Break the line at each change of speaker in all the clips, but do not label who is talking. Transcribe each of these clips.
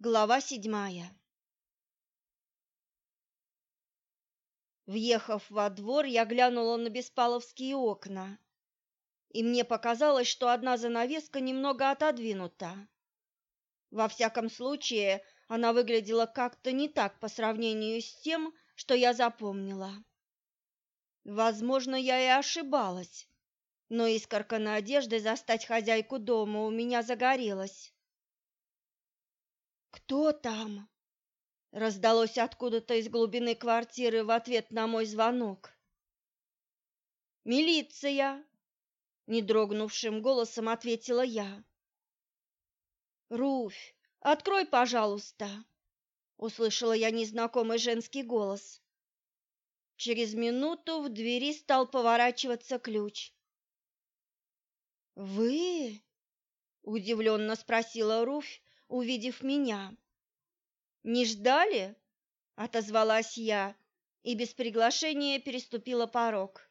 Глава седьмая Въехав во двор, я глянула на беспаловские окна, и мне показалось, что одна занавеска немного отодвинута. Во всяком случае, она выглядела как-то не так по сравнению с тем, что я запомнила. Возможно, я и ошибалась, но искорка надежды застать хозяйку дома у меня загорелась. «Кто там?» — раздалось откуда-то из глубины квартиры в ответ на мой звонок. «Милиция!» — не дрогнувшим голосом ответила я. «Руфь, открой, пожалуйста!» — услышала я незнакомый женский голос. Через минуту в двери стал поворачиваться ключ. «Вы?» — удивленно спросила Руфь, увидев меня. «Не ждали?» — отозвалась я и без приглашения переступила порог.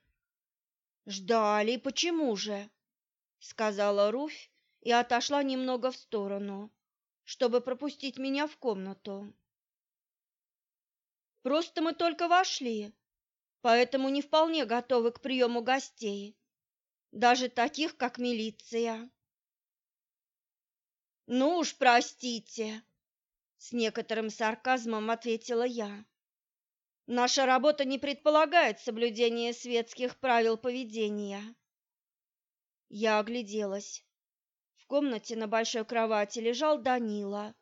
«Ждали, почему же?» — сказала Руфь и отошла немного в сторону, чтобы пропустить меня в комнату. «Просто мы только вошли, поэтому не вполне готовы к приему гостей, даже таких, как милиция». Ну уж простите, с некоторым сарказмом ответила я. Наша работа не предполагает соблюдение светских правил поведения. Я огляделась. В комнате на большой кровати лежал Данила,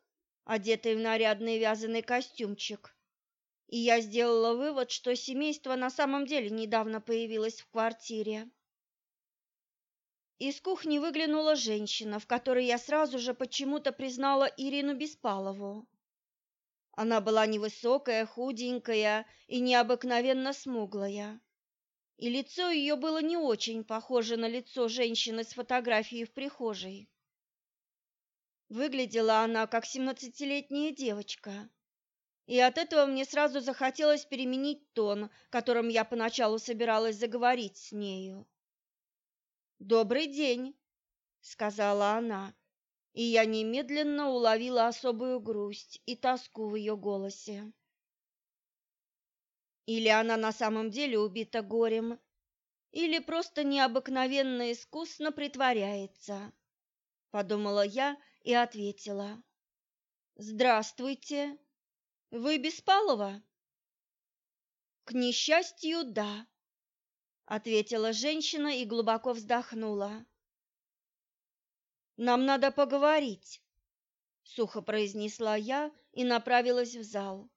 одетый в нарядный вязаный костюмчик. И я сделала вывод, что семейство на самом деле недавно появилось в квартире. Из кухни выглянула женщина, в которой я сразу же почему-то признала Ирину Беспалову. Она была невысокая, худенькая и необыкновенно смуглая. И лицо ее было не очень похоже на лицо женщины с фотографией в прихожей. Выглядела она как семнадцатилетняя девочка. И от этого мне сразу захотелось переменить тон, которым я поначалу собиралась заговорить с нею. «Добрый день», — сказала она, и я немедленно уловила особую грусть и тоску в ее голосе. Или она на самом деле убита горем, или просто необыкновенно искусно притворяется, подумала я и ответила. Здравствуйте. Вы Беспалова? К несчастью, да ответила женщина и глубоко вздохнула. Нам надо поговорить, сухо произнесла я и направилась в зал.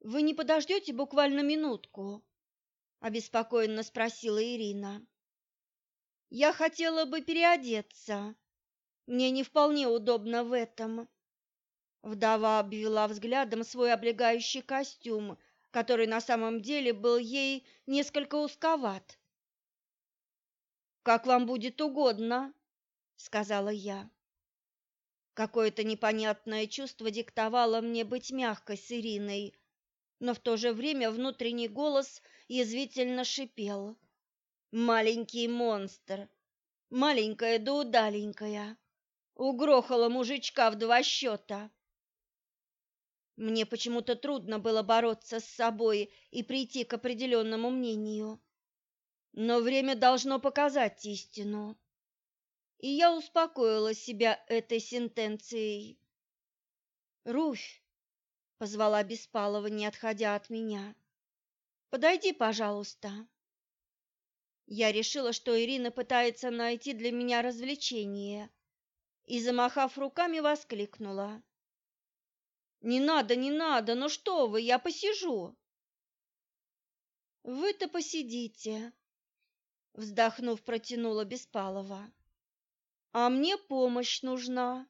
Вы не подождете буквально минутку? обеспокоенно спросила Ирина. Я хотела бы переодеться. Мне не вполне удобно в этом. Вдова обвела взглядом свой облегающий костюм который на самом деле был ей несколько узковат. «Как вам будет угодно», — сказала я. Какое-то непонятное чувство диктовало мне быть мягкой с Ириной, но в то же время внутренний голос язвительно шипел. «Маленький монстр! Маленькая да удаленькая! Угрохала мужичка в два счета!» Мне почему-то трудно было бороться с собой и прийти к определенному мнению. Но время должно показать истину. И я успокоила себя этой сентенцией. «Руфь!» — позвала Беспалова, не отходя от меня. «Подойди, пожалуйста». Я решила, что Ирина пытается найти для меня развлечение, и, замахав руками, воскликнула. Не надо, не надо, ну что вы, я посижу. Вы-то посидите, вздохнув, протянула Беспалова. А мне помощь нужна.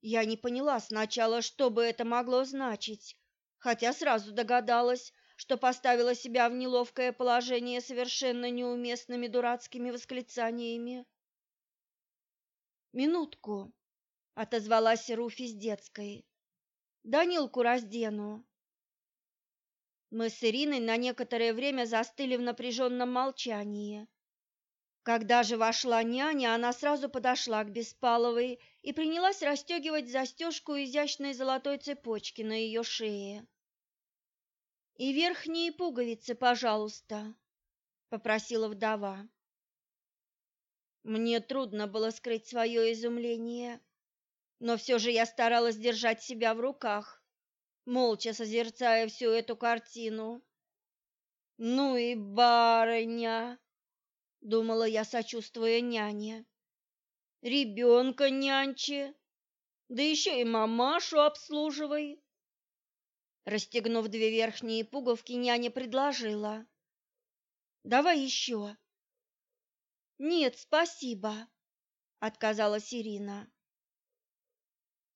Я не поняла сначала, что бы это могло значить, хотя сразу догадалась, что поставила себя в неловкое положение совершенно неуместными дурацкими восклицаниями. Минутку, отозвалась Руфь из детской. Данилку раздену. Мы с Ириной на некоторое время застыли в напряженном молчании. Когда же вошла няня, она сразу подошла к Беспаловой и принялась расстегивать застежку изящной золотой цепочки на ее шее. «И верхние пуговицы, пожалуйста», — попросила вдова. Мне трудно было скрыть свое изумление, но все же я старалась держать себя в руках, молча созерцая всю эту картину. «Ну и барыня!» думала я, сочувствуя няне. Ребенка нянчи, да еще и мамашу обслуживай. Расстегнув две верхние пуговки, няня предложила. «Давай еще». «Нет, спасибо», — отказалась Ирина.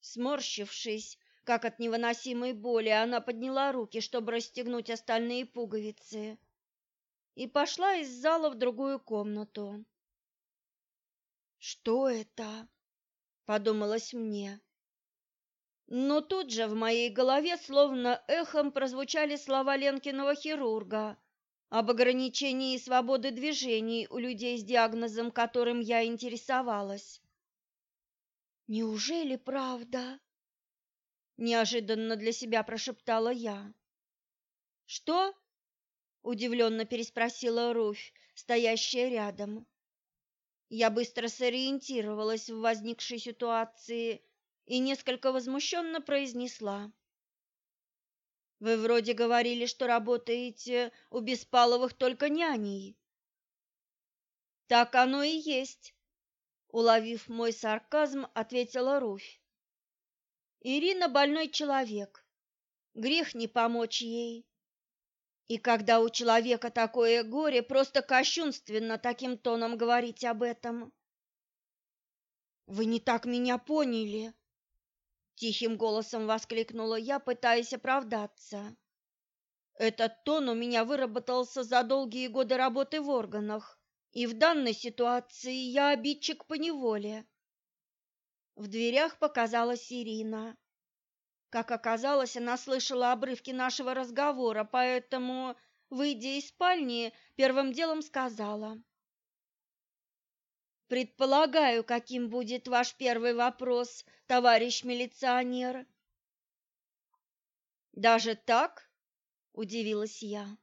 Сморщившись, как от невыносимой боли, она подняла руки, чтобы расстегнуть остальные пуговицы и пошла из зала в другую комнату. Что это? подумалось мне. Но тут же в моей голове словно эхом прозвучали слова Ленкиного хирурга об ограничении свободы движений у людей с диагнозом, которым я интересовалась. Неужели правда? неожиданно для себя прошептала я. Что? удивленно переспросила Руфь, стоящая рядом. Я быстро сориентировалась в возникшей ситуации и несколько возмущенно произнесла: Вы вроде говорили, что работаете у Беспаловых только няней. Так оно и есть, уловив мой сарказм, ответила Руфь. Ирина больной человек. Грех не помочь ей. И когда у человека такое горе, просто кощунственно таким тоном говорить об этом. Вы не так меня поняли, тихим голосом воскликнула я, пытаясь оправдаться. Этот тон у меня выработался за долгие годы работы в органах, и в данной ситуации я обидчик по неволе. В дверях показалась Ирина. Как оказалось, она слышала обрывки нашего разговора, поэтому, выйдя из спальни, первым делом сказала: Предполагаю, каким будет ваш первый вопрос, товарищ милиционер. Даже так? удивилась я.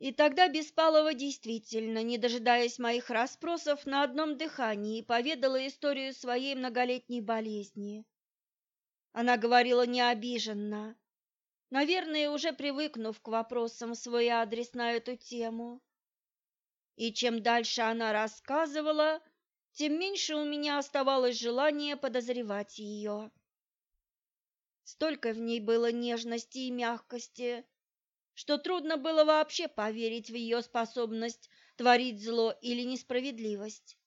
И тогда Беспалова действительно, не дожидаясь моих расспросов, на одном дыхании поведала историю своей многолетней болезни. Она говорила не обиженно, наверное, уже привыкнув к вопросам в свой адрес на эту тему. И чем дальше она рассказывала, тем меньше у меня оставалось желания подозревать ее. Столько в ней было нежности и мягкости, что трудно было вообще поверить в ее способность творить зло или несправедливость.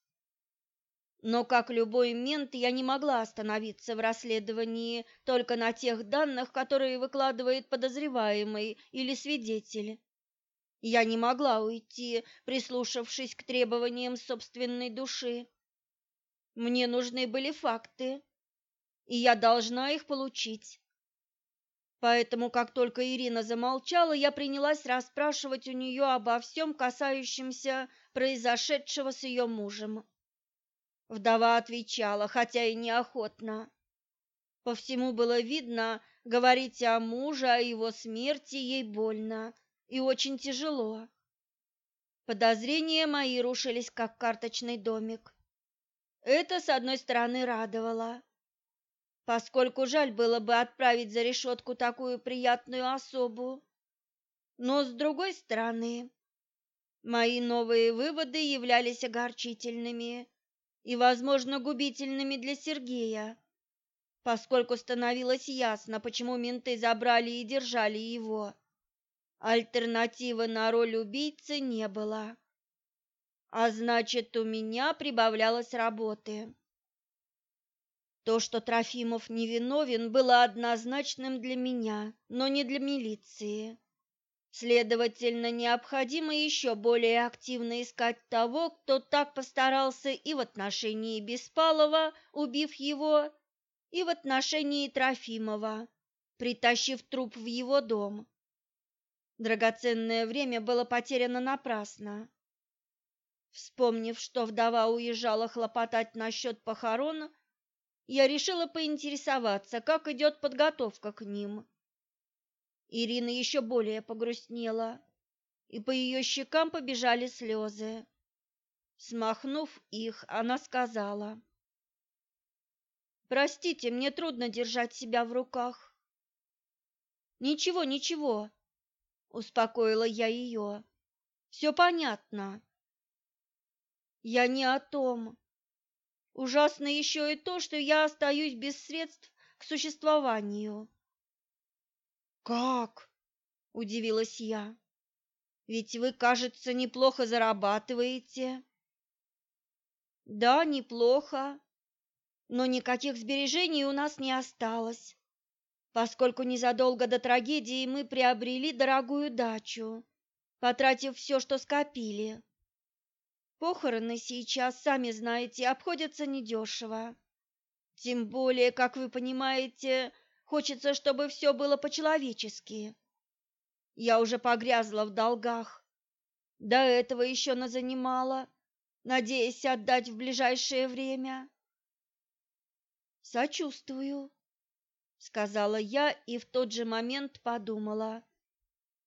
Но, как любой мент, я не могла остановиться в расследовании только на тех данных, которые выкладывает подозреваемый или свидетель. Я не могла уйти, прислушавшись к требованиям собственной души. Мне нужны были факты, и я должна их получить. Поэтому, как только Ирина замолчала, я принялась расспрашивать у нее обо всем, касающемся произошедшего с ее мужем. Вдова отвечала, хотя и неохотно. По всему было видно, говорить о муже, о его смерти ей больно и очень тяжело. Подозрения мои рушились, как карточный домик. Это, с одной стороны, радовало, поскольку жаль было бы отправить за решетку такую приятную особу. Но, с другой стороны, мои новые выводы являлись огорчительными и, возможно, губительными для Сергея, поскольку становилось ясно, почему менты забрали и держали его. Альтернативы на роль убийцы не было. А значит, у меня прибавлялось работы. То, что Трофимов невиновен, было однозначным для меня, но не для милиции. Следовательно, необходимо еще более активно искать того, кто так постарался и в отношении Беспалова, убив его, и в отношении Трофимова, притащив труп в его дом. Драгоценное время было потеряно напрасно. Вспомнив, что вдова уезжала хлопотать насчет похорон, я решила поинтересоваться, как идет подготовка к ним. Ирина еще более погрустнела, и по ее щекам побежали слезы. Смахнув их, она сказала: "Простите, мне трудно держать себя в руках". "Ничего, ничего", успокоила я ее. «Все понятно. Я не о том. Ужасно еще и то, что я остаюсь без средств к существованию. Как? Удивилась я. Ведь вы, кажется, неплохо зарабатываете. Да, неплохо. Но никаких сбережений у нас не осталось, поскольку незадолго до трагедии мы приобрели дорогую дачу, потратив все, что скопили. Похороны сейчас, сами знаете, обходятся недешево. Тем более, как вы понимаете, хочется, чтобы все было по-человечески. Я уже погрязла в долгах. До этого еще назанимала, надеясь отдать в ближайшее время. Сочувствую, сказала я и в тот же момент подумала,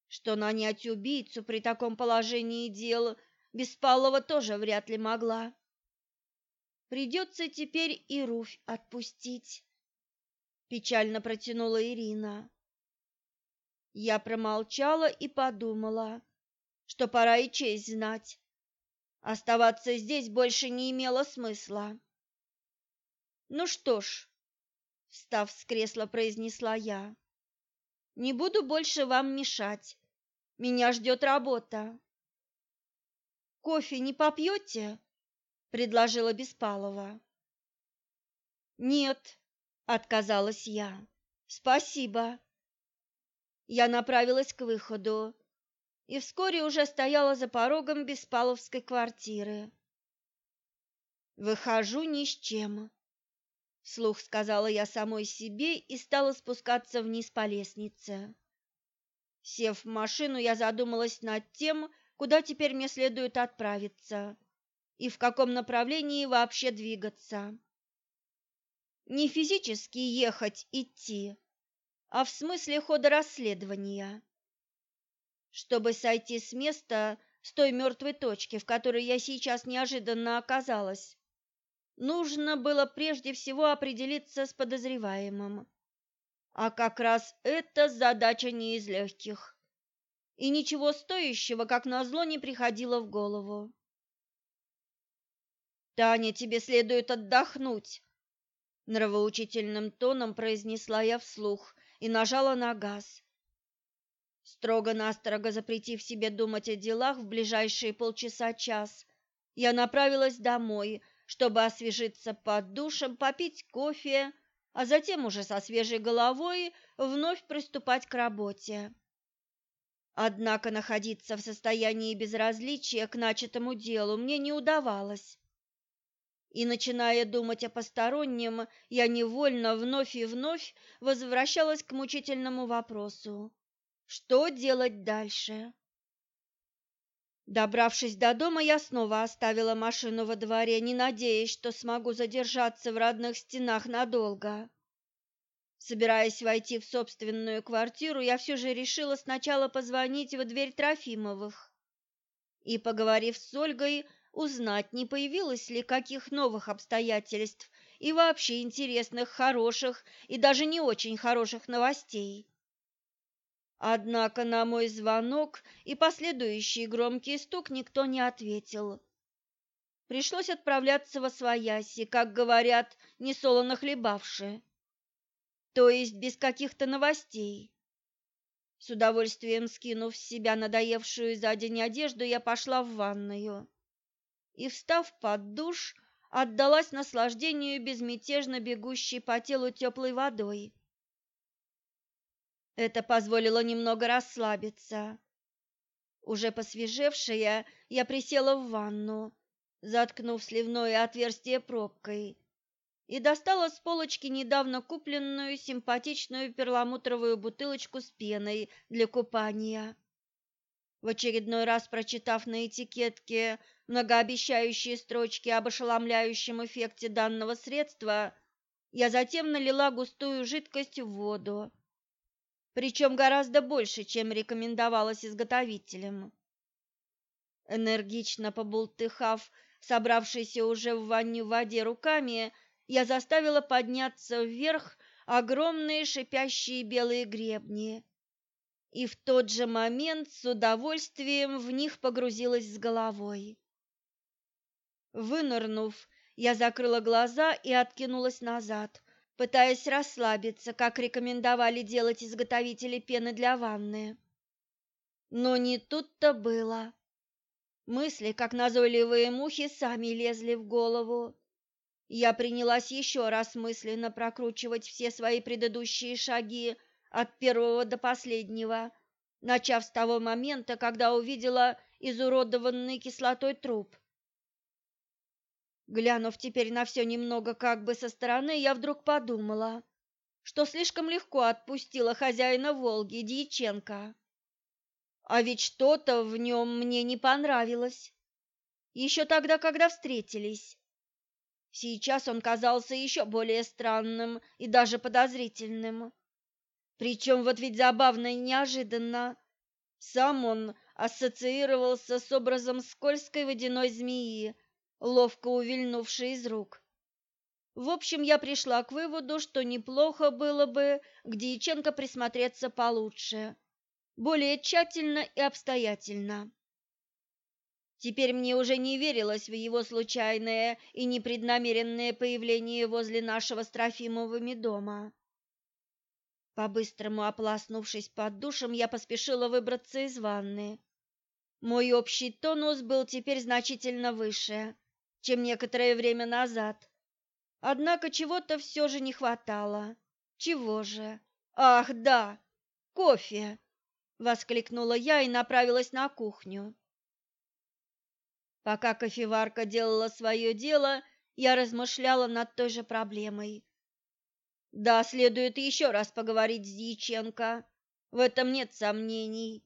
что нанять убийцу при таком положении дел Беспалова тоже вряд ли могла. Придется теперь и Руфь отпустить, печально протянула Ирина. Я промолчала и подумала, что пора и честь знать. Оставаться здесь больше не имело смысла. Ну что ж, встав с кресла, произнесла я. Не буду больше вам мешать. Меня ждет работа. Кофе не попьете?» — предложила Беспалова. «Нет», — отказалась я. «Спасибо». Я направилась к выходу и вскоре уже стояла за порогом Беспаловской квартиры. «Выхожу ни с чем», — вслух сказала я самой себе и стала спускаться вниз по лестнице. Сев в машину, я задумалась над тем, куда теперь мне следует отправиться и в каком направлении вообще двигаться. Не физически ехать, идти, а в смысле хода расследования. Чтобы сойти с места, с той мертвой точки, в которой я сейчас неожиданно оказалась, нужно было прежде всего определиться с подозреваемым. А как раз это задача не из легких и ничего стоящего, как назло, не приходило в голову. «Таня, тебе следует отдохнуть», — нравоучительным тоном произнесла я вслух и нажала на газ. Строго-настрого запретив себе думать о делах в ближайшие полчаса-час, я направилась домой, чтобы освежиться под душем, попить кофе, а затем уже со свежей головой вновь приступать к работе. Однако находиться в состоянии безразличия к начатому делу мне не удавалось. И начиная думать о постороннем, я невольно вновь и вновь возвращалась к мучительному вопросу: что делать дальше? Добравшись до дома, я снова оставила машину во дворе, не надеясь, что смогу задержаться в родных стенах надолго. Собираясь войти в собственную квартиру, я все же решила сначала позвонить в дверь Трофимовых и, поговорив с Ольгой, узнать, не появилось ли каких новых обстоятельств и вообще интересных, хороших и даже не очень хороших новостей. Однако на мой звонок и последующий громкий стук никто не ответил. Пришлось отправляться во свояси, как говорят, несолоно хлебавши то есть без каких-то новостей. С удовольствием скинув с себя надоевшую за день одежду, я пошла в ванную и, встав под душ, отдалась наслаждению безмятежно бегущей по телу теплой водой. Это позволило немного расслабиться. Уже посвежевшая, я присела в ванну, заткнув сливное отверстие пробкой и достала с полочки недавно купленную симпатичную перламутровую бутылочку с пеной для купания. В очередной раз прочитав на этикетке многообещающие строчки об ошеломляющем эффекте данного средства, я затем налила густую жидкость в воду, причем гораздо больше, чем рекомендовалось изготовителем. Энергично побултыхав собравшейся уже в ванне воде руками, я заставила подняться вверх огромные шипящие белые гребни. И в тот же момент с удовольствием в них погрузилась с головой. Вынырнув, я закрыла глаза и откинулась назад, пытаясь расслабиться, как рекомендовали делать изготовители пены для ванны. Но не тут-то было. Мысли, как назойливые мухи, сами лезли в голову. Я принялась еще раз мысленно прокручивать все свои предыдущие шаги от первого до последнего, начав с того момента, когда увидела изуродованный кислотой труп. Глянув теперь на все немного как бы со стороны, я вдруг подумала, что слишком легко отпустила хозяина Волги, Дьяченко. А ведь что-то в нем мне не понравилось. Еще тогда, когда встретились. Сейчас он казался еще более странным и даже подозрительным. Причем вот ведь забавно и неожиданно. Сам он ассоциировался с образом скользкой водяной змеи, ловко увильнувшей из рук. В общем, я пришла к выводу, что неплохо было бы к Дьяченко присмотреться получше более тщательно и обстоятельно. Теперь мне уже не верилось в его случайное и непреднамеренное появление возле нашего с Трофимовыми дома. По-быстрому ополоснувшись под душем, я поспешила выбраться из ванны. Мой общий тонус был теперь значительно выше, чем некоторое время назад. Однако чего-то все же не хватало. Чего же? Ах, да, кофе! воскликнула я и направилась на кухню. Пока кофеварка делала свое дело, я размышляла над той же проблемой. Да, следует еще раз поговорить с Дьяченко, в этом нет сомнений.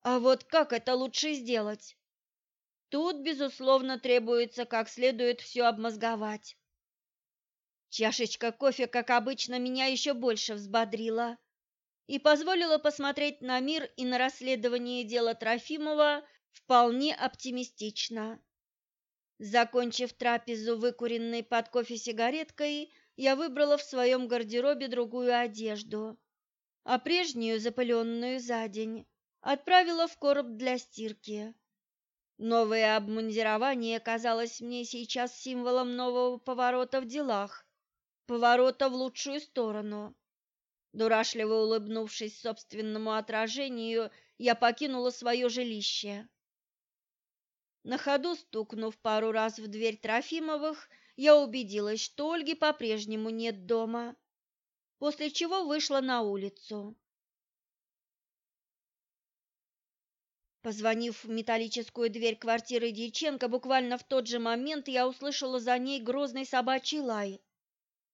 А вот как это лучше сделать? Тут, безусловно, требуется как следует все обмозговать. Чашечка кофе, как обычно, меня еще больше взбодрила и позволила посмотреть на мир и на расследование дела Трофимова вполне оптимистично. Закончив трапезу, выкуренной под кофе сигареткой, я выбрала в своем гардеробе другую одежду, а прежнюю, запыленную за день, отправила в короб для стирки. Новое обмундирование казалось мне сейчас символом нового поворота в делах, поворота в лучшую сторону. Дурашливо улыбнувшись собственному отражению, я покинула свое жилище. На ходу стукнув пару раз в дверь Трофимовых, я убедилась, что Ольги по-прежнему нет дома, после чего вышла на улицу. Позвонив в металлическую дверь квартиры Дьяченко, буквально в тот же момент я услышала за ней грозный собачий лай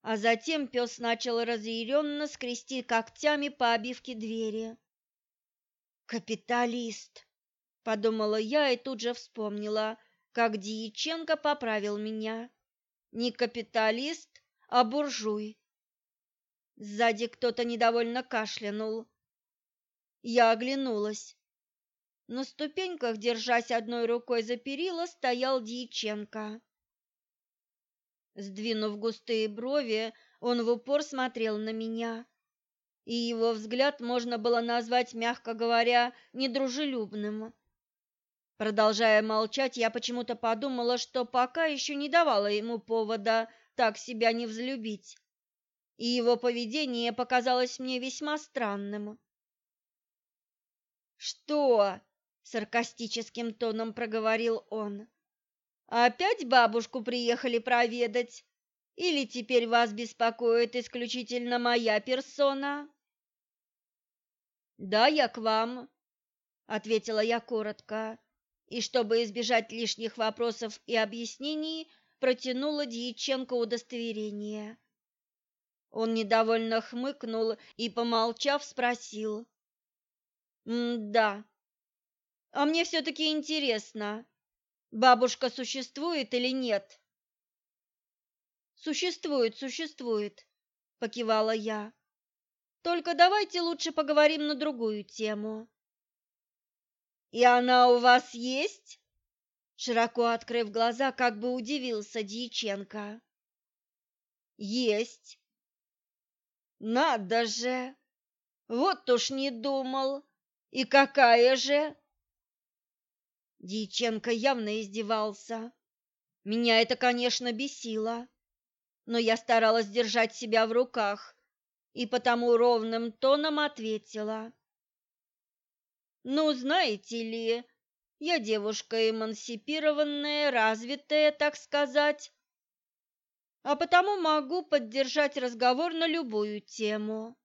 а затем пес начал разъяренно скрести когтями по обивке двери. «Капиталист!» — подумала я и тут же вспомнила, как Дьяченко поправил меня. Не капиталист, а буржуй. Сзади кто-то недовольно кашлянул. Я оглянулась. На ступеньках, держась одной рукой за перила, стоял Дьяченко. Сдвинув густые брови, он в упор смотрел на меня, и его взгляд можно было назвать, мягко говоря, недружелюбным. Продолжая молчать, я почему-то подумала, что пока еще не давала ему повода так себя не взлюбить, и его поведение показалось мне весьма странным. «Что?» — саркастическим тоном проговорил он. Опять бабушку приехали проведать? Или теперь вас беспокоит исключительно моя персона? Да, я к вам, ответила я коротко, и чтобы избежать лишних вопросов и объяснений, протянула Дьяченко удостоверение. Он недовольно хмыкнул и, помолчав, спросил: "М-да. А мне все-таки интересно, бабушка существует или нет? Существует, существует, покивала я. Только давайте лучше поговорим на другую тему. И она у вас есть? Широко открыв глаза, как бы удивился Дьяченко. Есть. Надо же. Вот уж не думал. И какая же? Дьяченко явно издевался. Меня это, конечно, бесило, но я старалась держать себя в руках и потому ровным тоном ответила. Ну, знаете ли, я девушка эмансипированная, развитая, так сказать, а потому могу поддержать разговор на любую тему.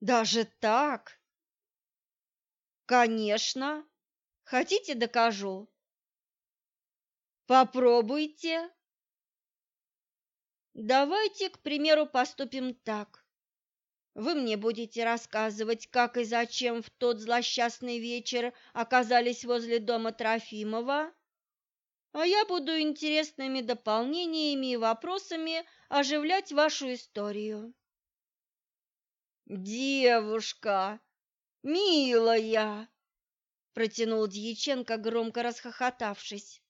Даже так? Конечно. Хотите, докажу? Попробуйте. Давайте, к примеру, поступим так. Вы мне будете рассказывать, как и зачем в тот злосчастный вечер оказались возле дома Трофимова, а я буду интересными дополнениями и вопросами оживлять вашу историю. Девушка, милая, протянул Дьяченко, громко расхохотавшись.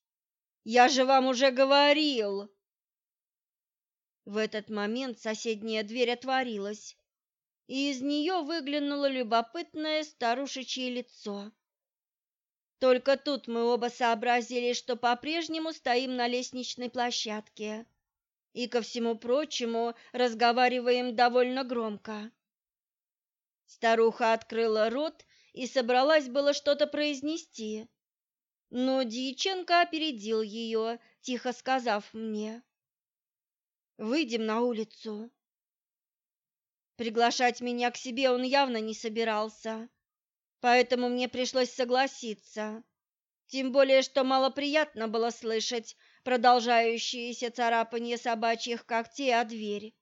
Я же вам уже говорил. В этот момент соседняя дверь отворилась, и из нее выглянуло любопытное старушечье лицо. Только тут мы оба сообразили, что по-прежнему стоим на лестничной площадке и, ко всему прочему, разговариваем довольно громко. Старуха открыла рот и собралась было что-то произнести, но Дьяченко опередил ее, тихо сказав мне, «Выйдем на улицу». Приглашать меня к себе он явно не собирался, поэтому мне пришлось согласиться. Тем более, что малоприятно было слышать продолжающиеся царапания собачьих когтей о дверь.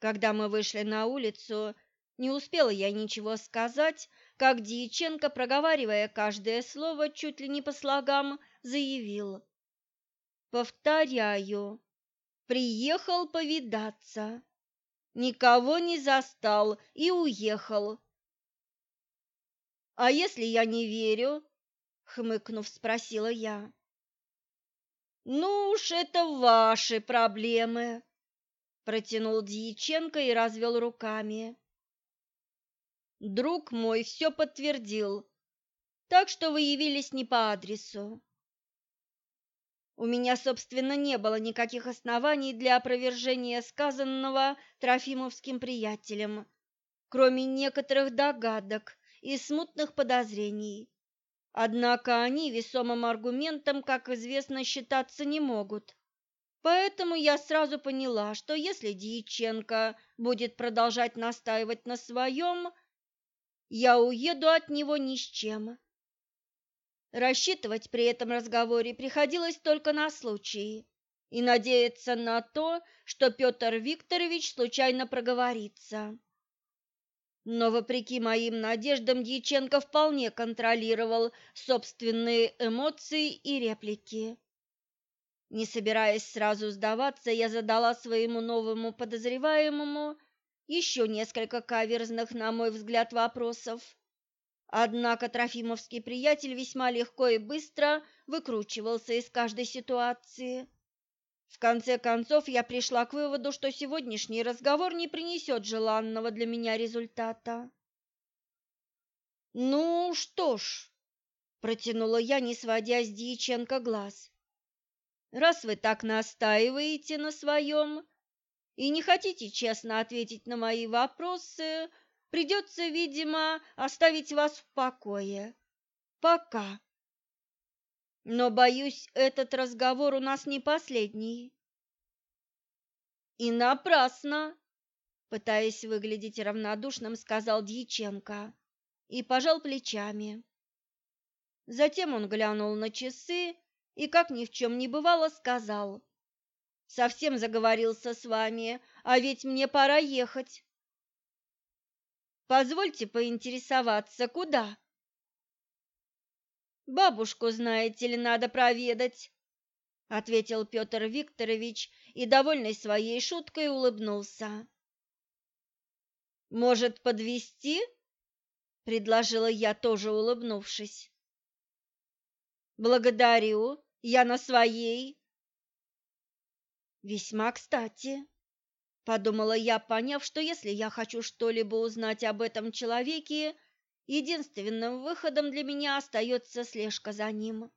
Когда мы вышли на улицу, не успела я ничего сказать, как Дьяченко, проговаривая каждое слово чуть ли не по слогам, заявил. «Повторяю, приехал повидаться» никого не застал и уехал. А если я не верю? хмыкнув, спросила я. Ну уж это ваши проблемы, протянул Дьяченко и развел руками. Друг мой все подтвердил, так что вы явились не по адресу. У меня, собственно, не было никаких оснований для опровержения сказанного Трофимовским приятелем, кроме некоторых догадок и смутных подозрений. Однако они весомым аргументом, как известно, считаться не могут. Поэтому я сразу поняла, что если Дьяченко будет продолжать настаивать на своем, я уеду от него ни с чем. Рассчитывать при этом разговоре приходилось только на случай и надеяться на то, что Петр Викторович случайно проговорится. Но, вопреки моим надеждам, Дьяченко вполне контролировал собственные эмоции и реплики. Не собираясь сразу сдаваться, я задала своему новому подозреваемому еще несколько каверзных, на мой взгляд, вопросов Однако Трофимовский приятель весьма легко и быстро выкручивался из каждой ситуации. В конце концов, я пришла к выводу, что сегодняшний разговор не принесет желанного для меня результата. «Ну что ж», — протянула я, не сводя с Дьяченко глаз, — «раз вы так настаиваете на своем и не хотите честно ответить на мои вопросы, Придется, видимо, оставить вас в покое. Пока. Но, боюсь, этот разговор у нас не последний. И напрасно, пытаясь выглядеть равнодушным, сказал Дьяченко и пожал плечами. Затем он глянул на часы и, как ни в чем не бывало, сказал. «Совсем заговорился с вами, а ведь мне пора ехать». Позвольте поинтересоваться, куда? Бабушку, знаете ли, надо проведать, ответил Петр Викторович и, довольный своей шуткой, улыбнулся. Может, подвести? предложила я, тоже улыбнувшись. Благодарю, я на своей. Весьма кстати, подумала я, поняв, что если я хочу что-либо узнать об этом человеке, единственным выходом для меня остается слежка за ним.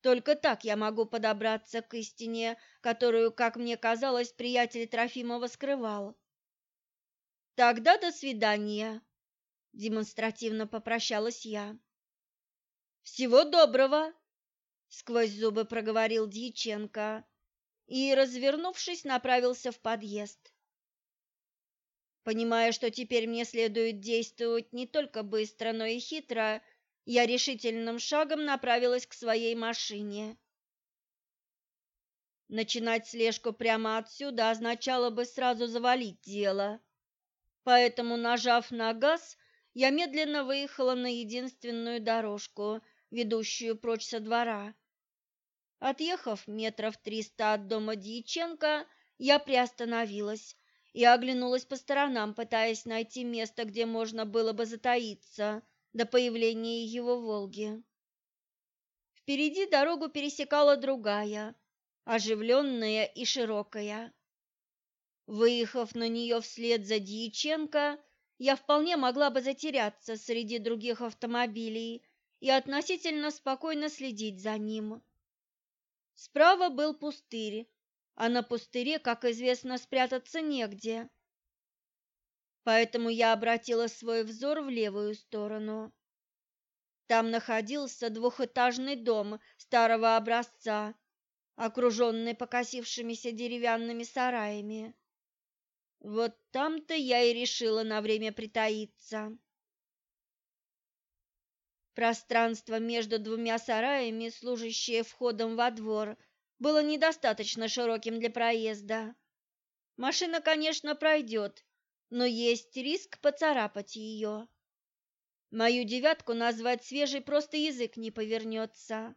Только так я могу подобраться к истине, которую, как мне казалось, приятель Трофимова скрывал. Тогда до свидания, демонстративно попрощалась я. Всего доброго, сквозь зубы проговорил Дьяченко и, развернувшись, направился в подъезд. Понимая, что теперь мне следует действовать не только быстро, но и хитро, я решительным шагом направилась к своей машине. Начинать слежку прямо отсюда означало бы сразу завалить дело. Поэтому, нажав на газ, я медленно выехала на единственную дорожку, ведущую прочь со двора. Отъехав метров триста от дома Дьяченко, я приостановилась и оглянулась по сторонам, пытаясь найти место, где можно было бы затаиться до появления его «Волги». Впереди дорогу пересекала другая, оживленная и широкая. Выехав на нее вслед за Дьяченко, я вполне могла бы затеряться среди других автомобилей и относительно спокойно следить за ним. Справа был пустырь, а на пустыре, как известно, спрятаться негде. Поэтому я обратила свой взор в левую сторону. Там находился двухэтажный дом старого образца, окруженный покосившимися деревянными сараями. Вот там-то я и решила на время притаиться. Пространство между двумя сараями, служащее входом во двор, было недостаточно широким для проезда. Машина, конечно, пройдет, но есть риск поцарапать ее. Мою девятку назвать свежей просто язык не повернется.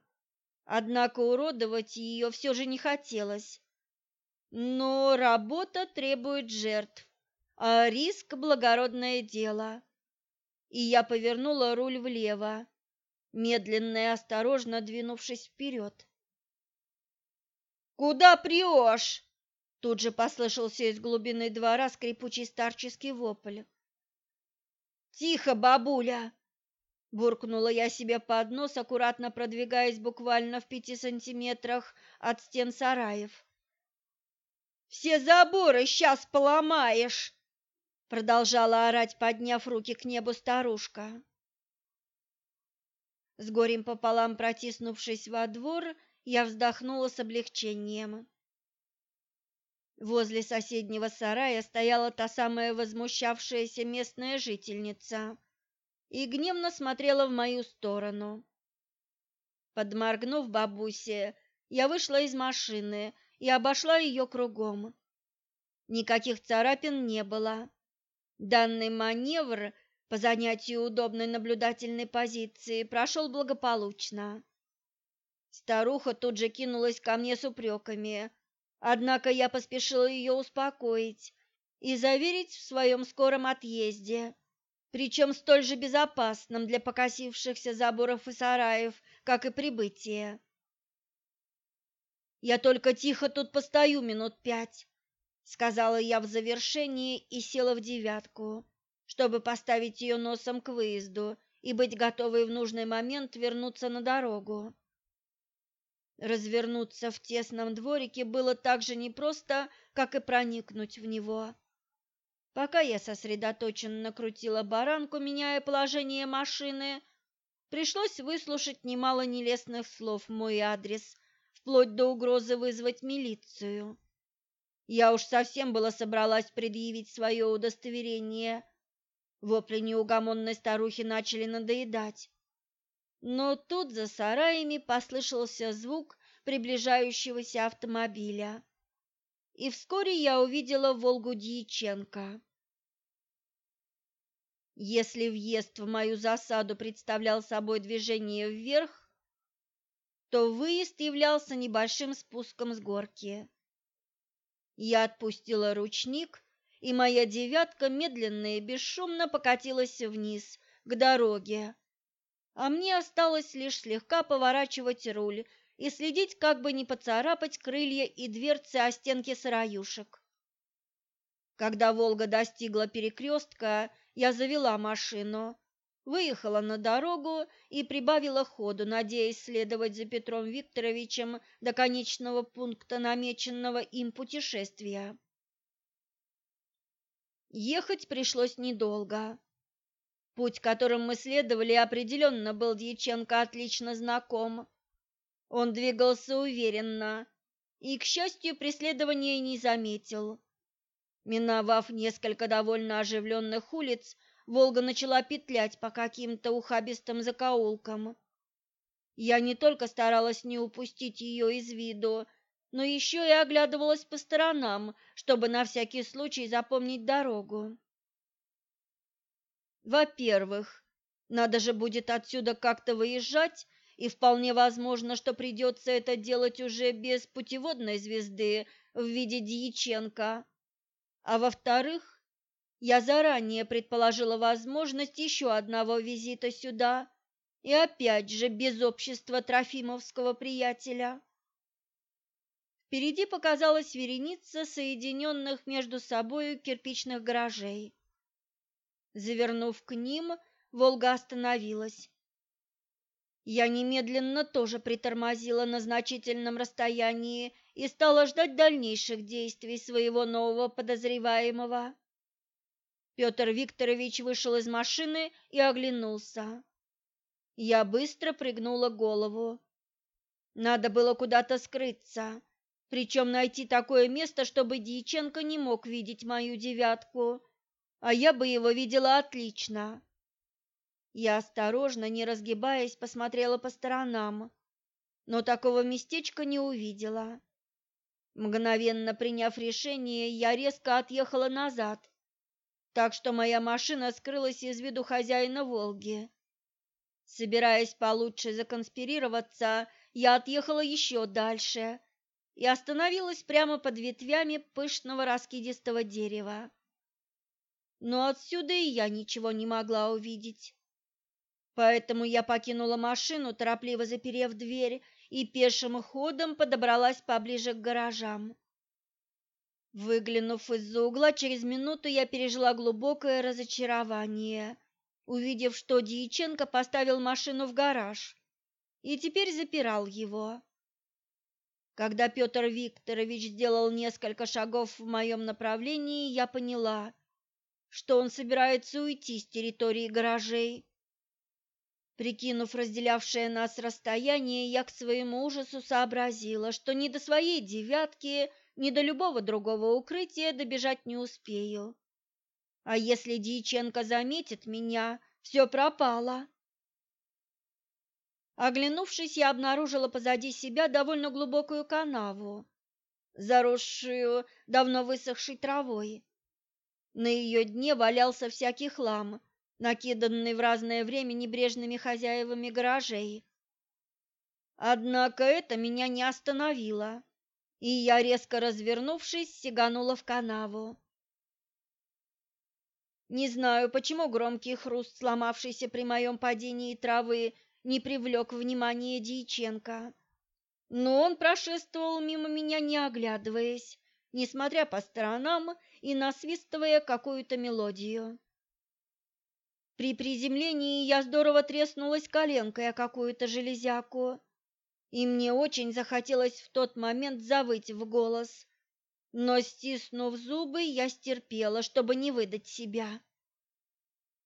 Однако уродовать ее все же не хотелось. Но работа требует жертв, а риск – благородное дело. И я повернула руль влево, медленно и осторожно двинувшись вперед. «Куда прешь?» Тут же послышался из глубины двора скрипучий старческий вопль. «Тихо, бабуля!» Буркнула я себе под нос, аккуратно продвигаясь буквально в пяти сантиметрах от стен сараев. «Все заборы сейчас поломаешь!» Продолжала орать, подняв руки к небу старушка. С горем пополам протиснувшись во двор, я вздохнула с облегчением. Возле соседнего сарая стояла та самая возмущавшаяся местная жительница и гневно смотрела в мою сторону. Подморгнув бабусе, я вышла из машины и обошла ее кругом. Никаких царапин не было. Данный маневр по занятию удобной наблюдательной позиции прошел благополучно. Старуха тут же кинулась ко мне с упреками, однако я поспешила ее успокоить и заверить в своем скором отъезде, причем столь же безопасном для покосившихся заборов и сараев, как и прибытие. «Я только тихо тут постою минут пять», — сказала я в завершении и села в девятку, чтобы поставить ее носом к выезду и быть готовой в нужный момент вернуться на дорогу. Развернуться в тесном дворике было так же непросто, как и проникнуть в него. Пока я сосредоточенно крутила баранку, меняя положение машины, пришлось выслушать немало нелестных слов в мой адрес, вплоть до угрозы вызвать милицию. Я уж совсем было собралась предъявить свое удостоверение. Вопли неугомонной старухи начали надоедать. Но тут за сараями послышался звук приближающегося автомобиля. И вскоре я увидела Волгу Дьяченко. Если въезд в мою засаду представлял собой движение вверх, то выезд являлся небольшим спуском с горки. Я отпустила ручник, и моя девятка медленно и бесшумно покатилась вниз, к дороге. А мне осталось лишь слегка поворачивать руль и следить, как бы не поцарапать крылья и дверцы о стенки сыроюшек. Когда «Волга» достигла перекрестка, я завела машину, выехала на дорогу и прибавила ходу, надеясь следовать за Петром Викторовичем до конечного пункта намеченного им путешествия. Ехать пришлось недолго. Путь, которым мы следовали, определенно был Дьяченко отлично знаком. Он двигался уверенно и, к счастью, преследования не заметил. Миновав несколько довольно оживленных улиц, Волга начала петлять по каким-то ухабистым закоулкам. Я не только старалась не упустить ее из виду, но еще и оглядывалась по сторонам, чтобы на всякий случай запомнить дорогу. Во-первых, надо же будет отсюда как-то выезжать, и вполне возможно, что придется это делать уже без путеводной звезды в виде Дьяченко. А во-вторых, я заранее предположила возможность еще одного визита сюда, и опять же без общества Трофимовского приятеля. Впереди показалась вереница соединенных между собою кирпичных гаражей. Завернув к ним, Волга остановилась. Я немедленно тоже притормозила на значительном расстоянии и стала ждать дальнейших действий своего нового подозреваемого. Петр Викторович вышел из машины и оглянулся. Я быстро пригнула голову. Надо было куда-то скрыться, причем найти такое место, чтобы Дьяченко не мог видеть мою девятку, а я бы его видела отлично. Я осторожно, не разгибаясь, посмотрела по сторонам, но такого местечка не увидела. Мгновенно приняв решение, я резко отъехала назад, так что моя машина скрылась из виду хозяина «Волги». Собираясь получше законспирироваться, я отъехала еще дальше и остановилась прямо под ветвями пышного раскидистого дерева. Но отсюда и я ничего не могла увидеть. Поэтому я покинула машину, торопливо заперев дверь, и пешим ходом подобралась поближе к гаражам. Выглянув из-за угла, через минуту я пережила глубокое разочарование, увидев, что Дьяченко поставил машину в гараж и теперь запирал его. Когда Петр Викторович сделал несколько шагов в моем направлении, я поняла, что он собирается уйти с территории гаражей. Прикинув разделявшее нас расстояние, я к своему ужасу сообразила, что ни до своей девятки, ни до любого другого укрытия добежать не успею. А если Дьяченко заметит меня, все пропало. Оглянувшись, я обнаружила позади себя довольно глубокую канаву, заросшую давно высохшей травой. На ее дне валялся всякий хлам, накиданный в разное время небрежными хозяевами гаражей. Однако это меня не остановило, и я, резко развернувшись, сиганула в канаву. Не знаю, почему громкий хруст, сломавшийся при моем падении травы, не привлек внимания Дьяченко, но он прошествовал мимо меня, не оглядываясь, несмотря по сторонам и насвистывая какую-то мелодию. При приземлении я здорово треснулась коленкой о какую-то железяку, и мне очень захотелось в тот момент завыть в голос, но, стиснув зубы, я стерпела, чтобы не выдать себя.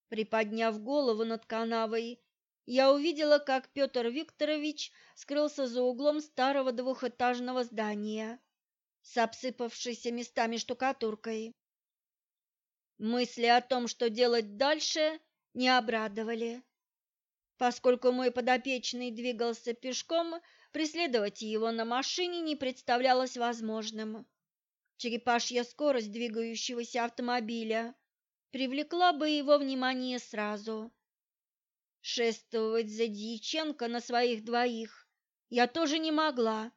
Приподняв голову над канавой, я увидела, как Петр Викторович скрылся за углом старого двухэтажного здания с обсыпавшейся местами штукатуркой. Мысли о том, что делать дальше, не обрадовали. Поскольку мой подопечный двигался пешком, преследовать его на машине не представлялось возможным. Черепашья скорость двигающегося автомобиля, привлекла бы его внимание сразу. Шествовать за Дьяченко на своих двоих я тоже не могла,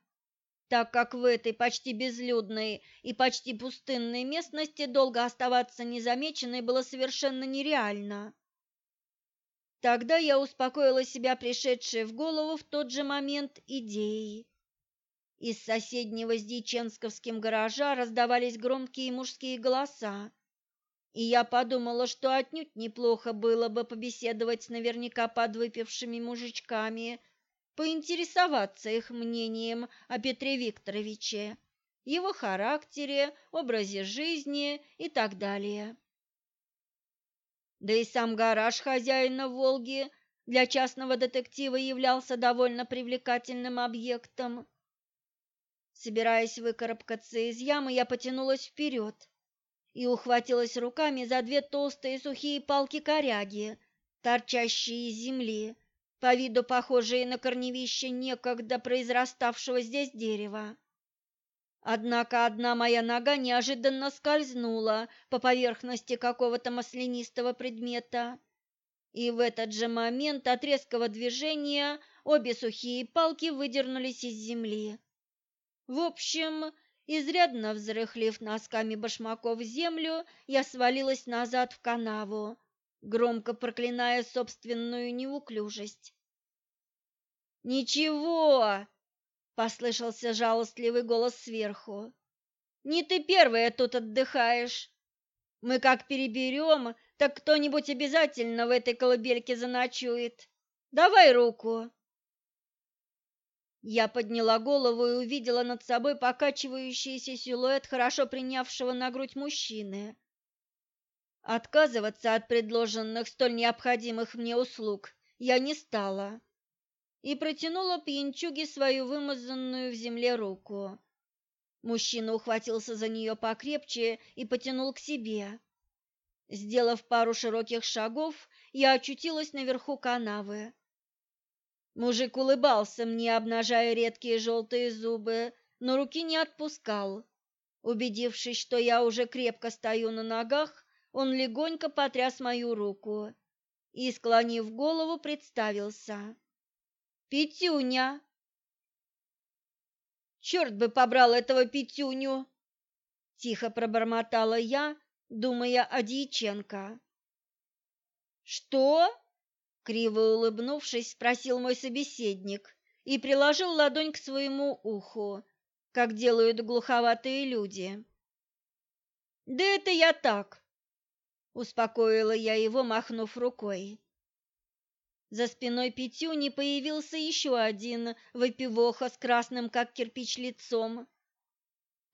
так как в этой почти безлюдной и почти пустынной местности долго оставаться незамеченной было совершенно нереально. Тогда я успокоила себя пришедшей в голову в тот же момент идеей. Из соседнего с Дьяченсковским гаража раздавались громкие мужские голоса, и я подумала, что отнюдь неплохо было бы побеседовать с наверняка подвыпившими мужичками, поинтересоваться их мнением о Петре Викторовиче, его характере, образе жизни и так далее. Да и сам гараж хозяина Волги для частного детектива являлся довольно привлекательным объектом. Собираясь выкарабкаться из ямы, я потянулась вперед и ухватилась руками за две толстые сухие палки коряги, торчащие из земли, по виду похожие на корневище некогда произраставшего здесь дерева. Однако одна моя нога неожиданно скользнула по поверхности какого-то маслянистого предмета, и в этот же момент от резкого движения обе сухие палки выдернулись из земли. В общем, изрядно взрыхлив носками башмаков землю, я свалилась назад в канаву, громко проклиная собственную неуклюжесть. «Ничего!» Послышался жалостливый голос сверху. Не ты первая тут отдыхаешь. Мы как переберем, так кто-нибудь обязательно в этой колыбельке заночует. Давай руку. Я подняла голову и увидела над собой покачивающийся силуэт хорошо принявшего на грудь мужчины. Отказываться от предложенных столь необходимых мне услуг я не стала и протянула пьянчуге свою вымазанную в земле руку. Мужчина ухватился за нее покрепче и потянул к себе. Сделав пару широких шагов, я очутилась наверху канавы. Мужик улыбался мне, обнажая редкие желтые зубы, но руки не отпускал. Убедившись, что я уже крепко стою на ногах, он легонько потряс мою руку и, склонив голову, представился. Петюня. Черт бы побрал этого Петюню, тихо пробормотала я, думая о Дьяченко. Что? криво улыбнувшись, спросил мой собеседник и приложил ладонь к своему уху, как делают глуховатые люди. Да это я так, успокоила я его, махнув рукой. За спиной Петюни появился еще один выпивоха с красным, как кирпич, лицом.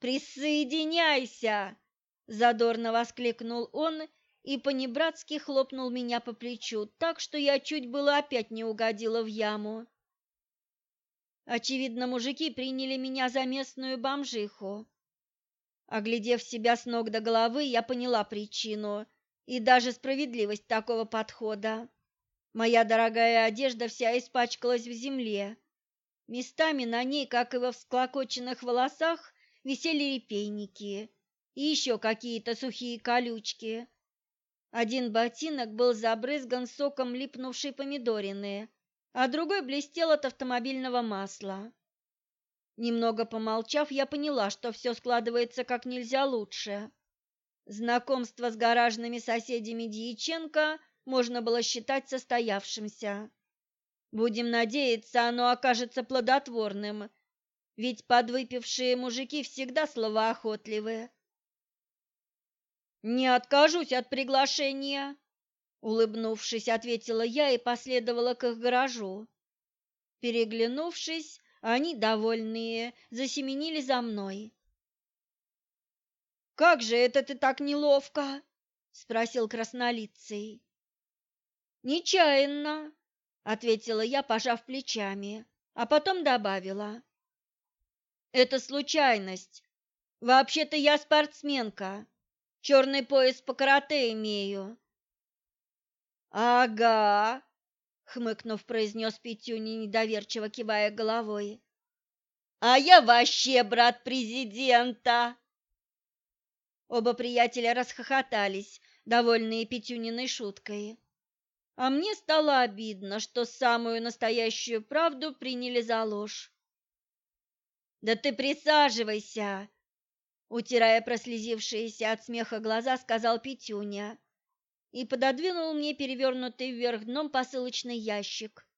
«Присоединяйся!» – задорно воскликнул он и понебратски хлопнул меня по плечу, так что я чуть было опять не угодила в яму. Очевидно, мужики приняли меня за местную бомжиху. Оглядев себя с ног до головы, я поняла причину и даже справедливость такого подхода. Моя дорогая одежда вся испачкалась в земле. Местами на ней, как и во всклокоченных волосах, висели репейники и еще какие-то сухие колючки. Один ботинок был забрызган соком липнувшей помидорины, а другой блестел от автомобильного масла. Немного помолчав, я поняла, что все складывается как нельзя лучше. Знакомство с гаражными соседями Дьяченко – можно было считать состоявшимся. Будем надеяться, оно окажется плодотворным, ведь подвыпившие мужики всегда словоохотливы. Не откажусь от приглашения, улыбнувшись, ответила я и последовала к их гаражу. Переглянувшись, они, довольные, засеменили за мной. «Как же это ты так неловко?» — спросил краснолицый. Нечаянно, ответила я, пожав плечами, а потом добавила: Это случайность. Вообще-то я спортсменка. Черный пояс по карате имею. Ага, хмыкнув, произнес Петюни, недоверчиво кивая головой. А я вообще брат президента. Оба приятеля расхохотались, довольные Петюниной шуткой. А мне стало обидно, что самую настоящую правду приняли за ложь. «Да ты присаживайся!» Утирая прослезившиеся от смеха глаза, сказал Петюня и пододвинул мне перевернутый вверх дном посылочный ящик.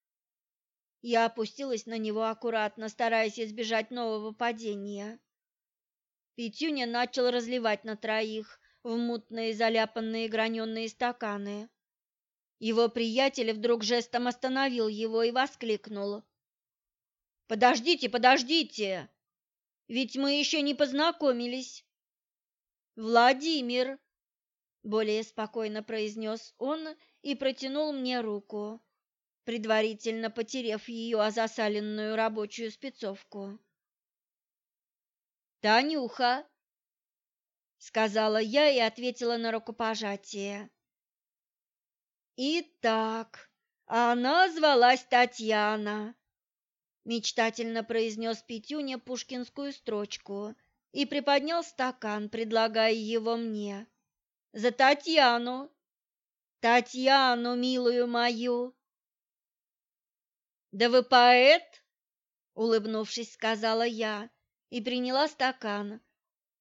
Я опустилась на него аккуратно, стараясь избежать нового падения. Петюня начал разливать на троих в мутные заляпанные граненые стаканы. Его приятель вдруг жестом остановил его и воскликнул. «Подождите, подождите! Ведь мы еще не познакомились!» «Владимир!» — более спокойно произнес он и протянул мне руку, предварительно потерев ее о засаленную рабочую спецовку. «Танюха!» — сказала я и ответила на рукопожатие. Итак, она звалась Татьяна, мечтательно произнес Петюня пушкинскую строчку и приподнял стакан, предлагая его мне. За Татьяну, Татьяну, милую мою. Да вы поэт? улыбнувшись, сказала я и приняла стакан,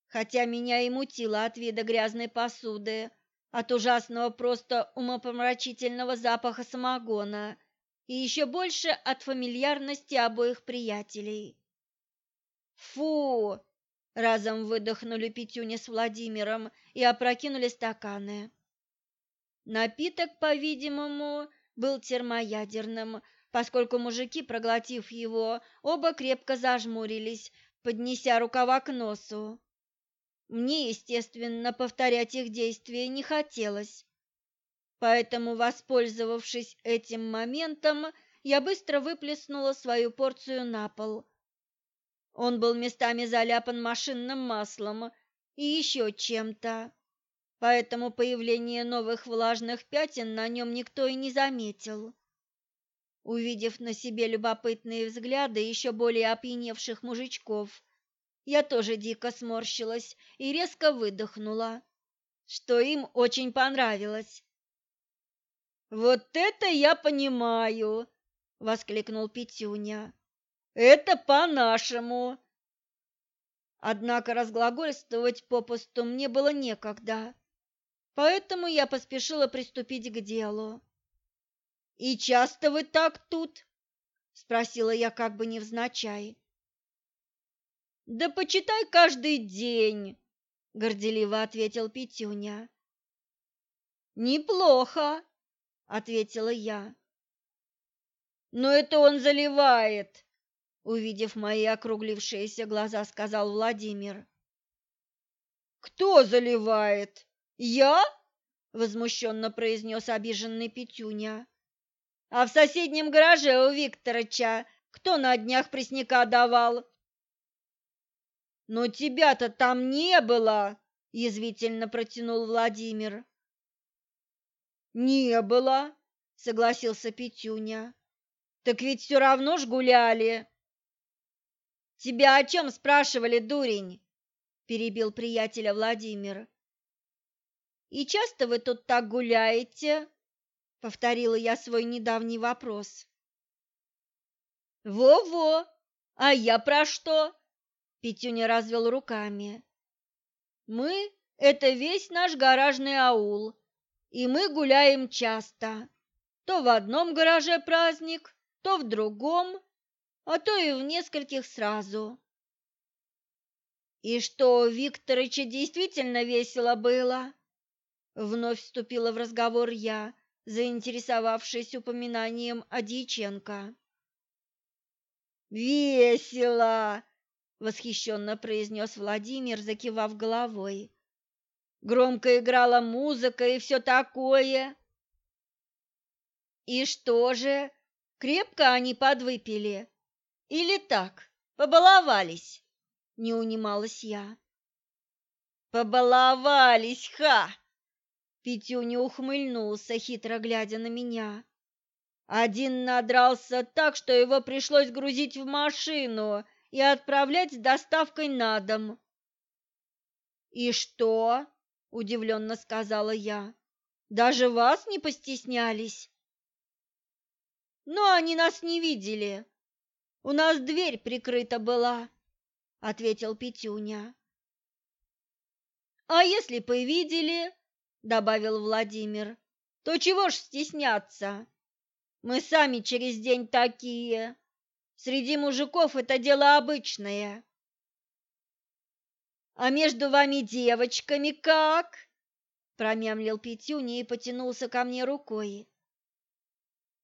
хотя меня и мутило от вида грязной посуды от ужасного просто умопомрачительного запаха самогона и еще больше от фамильярности обоих приятелей. «Фу!» – разом выдохнули Петюня с Владимиром и опрокинули стаканы. Напиток, по-видимому, был термоядерным, поскольку мужики, проглотив его, оба крепко зажмурились, поднеся рукава к носу. Мне, естественно, повторять их действия не хотелось. Поэтому, воспользовавшись этим моментом, я быстро выплеснула свою порцию на пол. Он был местами заляпан машинным маслом и еще чем-то, поэтому появление новых влажных пятен на нем никто и не заметил. Увидев на себе любопытные взгляды еще более опьяневших мужичков, я тоже дико сморщилась и резко выдохнула, что им очень понравилось. «Вот это я понимаю!» — воскликнул Петюня. «Это по-нашему!» Однако разглагольствовать попусту мне было некогда, поэтому я поспешила приступить к делу. «И часто вы так тут?» — спросила я как бы невзначай. Да почитай каждый день, горделиво ответил Петюня. Неплохо, ответила я. Но это он заливает, увидев мои округлившиеся глаза, сказал Владимир. Кто заливает? Я? возмущенно произнес обиженный Петюня. А в соседнем гараже у Викторовича кто на днях пресняка давал? Но тебя-то там не было, язвительно протянул Владимир. Не было, согласился Петюня. Так ведь все равно ж гуляли. Тебя о чем спрашивали, дурень? перебил приятеля Владимир. И часто вы тут так гуляете? повторила я свой недавний вопрос. Во-во. А я про что? Петюня развел руками. Мы – это весь наш гаражный аул, и мы гуляем часто. То в одном гараже праздник, то в другом, а то и в нескольких сразу. И что, Викторыча действительно весело было? Вновь вступила в разговор я, заинтересовавшись упоминанием о Дьяченко. «Весело!» Восхищенно произнес Владимир, закивав головой. Громко играла музыка и все такое. И что же, крепко они подвыпили? Или так, побаловались? Не унималась я. Побаловались, ха! Петюня ухмыльнулся, хитро глядя на меня. Один надрался так, что его пришлось грузить в машину и отправлять с доставкой на дом. И что? удивленно сказала я. Даже вас не постеснялись. Но они нас не видели. У нас дверь прикрыта была, ответил Петюня. А если бы видели, добавил Владимир, то чего ж стесняться? Мы сами через день такие. Среди мужиков это дело обычное. А между вами девочками как? промямлил Петюня и потянулся ко мне рукой.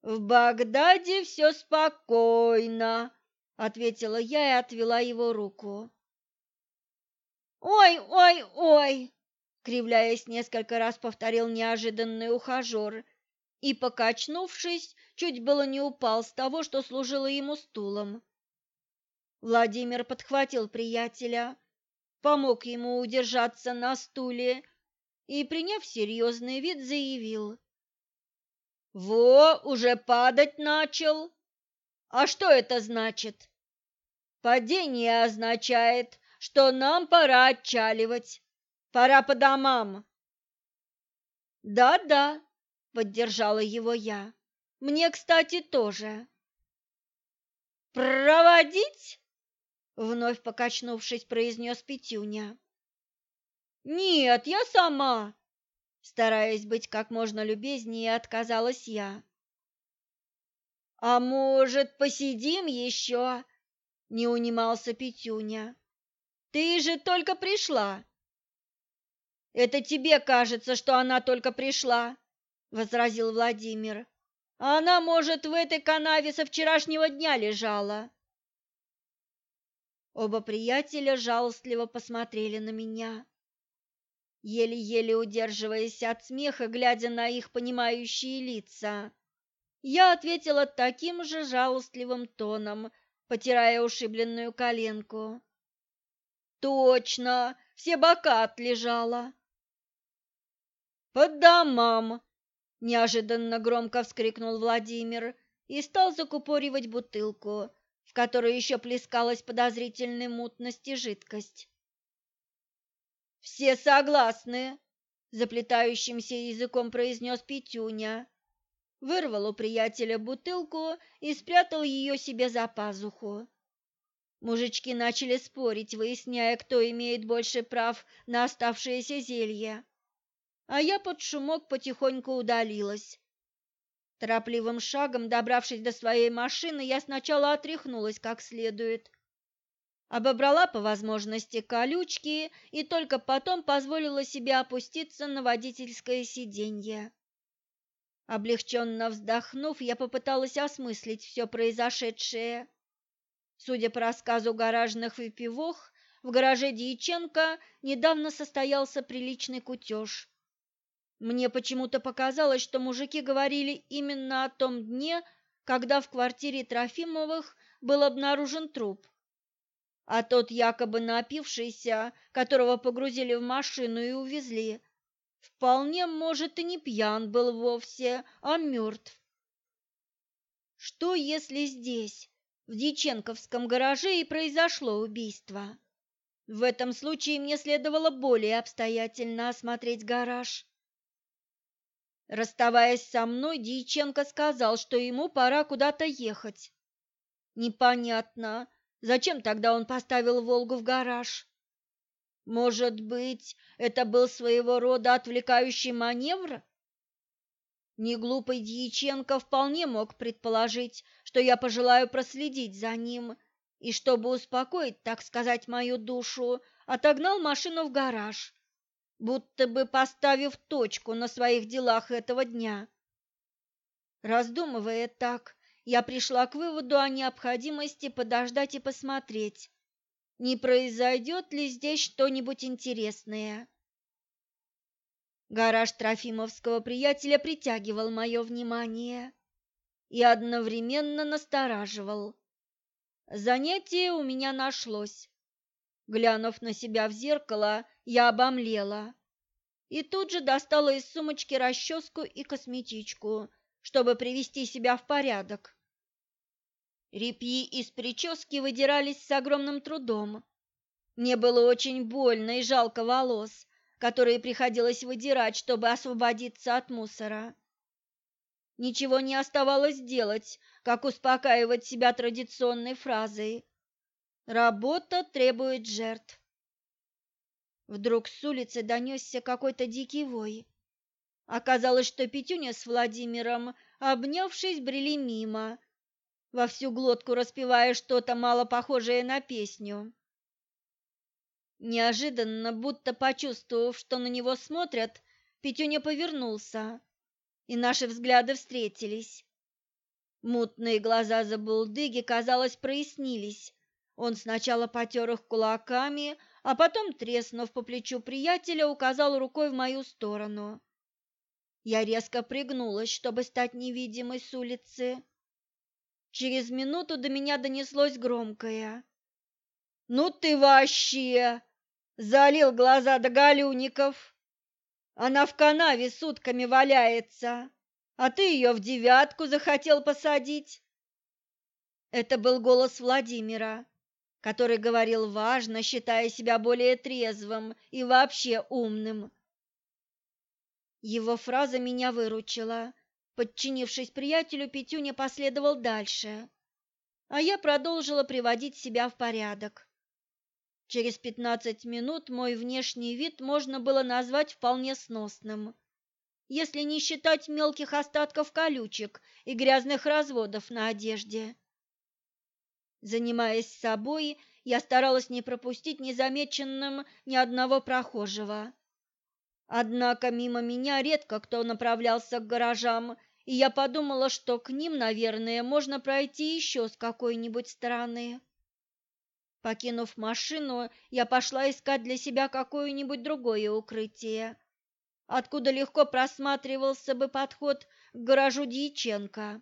В Багдаде все спокойно, ответила я и отвела его руку. Ой, ой, ой, кривляясь несколько раз повторил неожиданный ухажер и, покачнувшись, чуть было не упал с того, что служило ему стулом. Владимир подхватил приятеля, помог ему удержаться на стуле и, приняв серьезный вид, заявил. «Во, уже падать начал! А что это значит?» «Падение означает, что нам пора отчаливать, пора по домам». «Да-да», — поддержала его я, — «мне, кстати, тоже». «Проводить?» — вновь покачнувшись, произнес Петюня. Нет, я сама. Стараясь быть как можно любезнее, отказалась я. А может, посидим еще? Не унимался Петюня. Ты же только пришла. Это тебе кажется, что она только пришла, возразил Владимир. Она, может, в этой канаве со вчерашнего дня лежала. Оба приятеля жалостливо посмотрели на меня еле-еле удерживаясь от смеха, глядя на их понимающие лица. Я ответила таким же жалостливым тоном, потирая ушибленную коленку. Точно, все бока отлежала. Под домам, неожиданно громко вскрикнул Владимир и стал закупоривать бутылку, в которой еще плескалась подозрительной мутности жидкость. Все согласны, заплетающимся языком произнес Петюня. Вырвал у приятеля бутылку и спрятал ее себе за пазуху. Мужички начали спорить, выясняя, кто имеет больше прав на оставшееся зелье. А я под шумок потихоньку удалилась. Торопливым шагом, добравшись до своей машины, я сначала отряхнулась как следует, обобрала по возможности колючки и только потом позволила себе опуститься на водительское сиденье. Облегченно вздохнув, я попыталась осмыслить все произошедшее. Судя по рассказу гаражных выпивох, в гараже Дьяченко недавно состоялся приличный кутеж. Мне почему-то показалось, что мужики говорили именно о том дне, когда в квартире Трофимовых был обнаружен труп а тот якобы напившийся, которого погрузили в машину и увезли, вполне, может, и не пьян был вовсе, а мертв. Что, если здесь, в Дьяченковском гараже, и произошло убийство? В этом случае мне следовало более обстоятельно осмотреть гараж. Расставаясь со мной, Дьяченко сказал, что ему пора куда-то ехать. Непонятно, Зачем тогда он поставил Волгу в гараж? Может быть, это был своего рода отвлекающий маневр? Неглупый Дьяченко вполне мог предположить, что я пожелаю проследить за ним, и, чтобы успокоить, так сказать, мою душу, отогнал машину в гараж, будто бы поставив точку на своих делах этого дня. Раздумывая так, я пришла к выводу о необходимости подождать и посмотреть, не произойдет ли здесь что-нибудь интересное. Гараж Трофимовского приятеля притягивал мое внимание и одновременно настораживал. Занятие у меня нашлось. Глянув на себя в зеркало, я обомлела и тут же достала из сумочки расческу и косметичку – чтобы привести себя в порядок. Репьи из прически выдирались с огромным трудом. Мне было очень больно и жалко волос, которые приходилось выдирать, чтобы освободиться от мусора. Ничего не оставалось делать, как успокаивать себя традиционной фразой «Работа требует жертв». Вдруг с улицы донесся какой-то дикий вой. Оказалось, что Петюня с Владимиром, обнявшись, брели мимо, во всю глотку распевая что-то мало похожее на песню. Неожиданно, будто почувствовав, что на него смотрят, Петюня повернулся, и наши взгляды встретились. Мутные глаза забулдыги, казалось, прояснились. Он сначала потер их кулаками, а потом, треснув по плечу приятеля, указал рукой в мою сторону. Я резко пригнулась, чтобы стать невидимой с улицы. Через минуту до меня донеслось громкое. «Ну ты вообще!» — залил глаза до галюников. «Она в канаве сутками валяется, а ты ее в девятку захотел посадить». Это был голос Владимира который говорил важно, считая себя более трезвым и вообще умным. Его фраза меня выручила. Подчинившись приятелю, Петюня последовал дальше, а я продолжила приводить себя в порядок. Через пятнадцать минут мой внешний вид можно было назвать вполне сносным, если не считать мелких остатков колючек и грязных разводов на одежде. Занимаясь собой, я старалась не пропустить незамеченным ни одного прохожего. Однако мимо меня редко кто направлялся к гаражам, и я подумала, что к ним, наверное, можно пройти еще с какой-нибудь стороны. Покинув машину, я пошла искать для себя какое-нибудь другое укрытие, откуда легко просматривался бы подход к гаражу Дьяченко.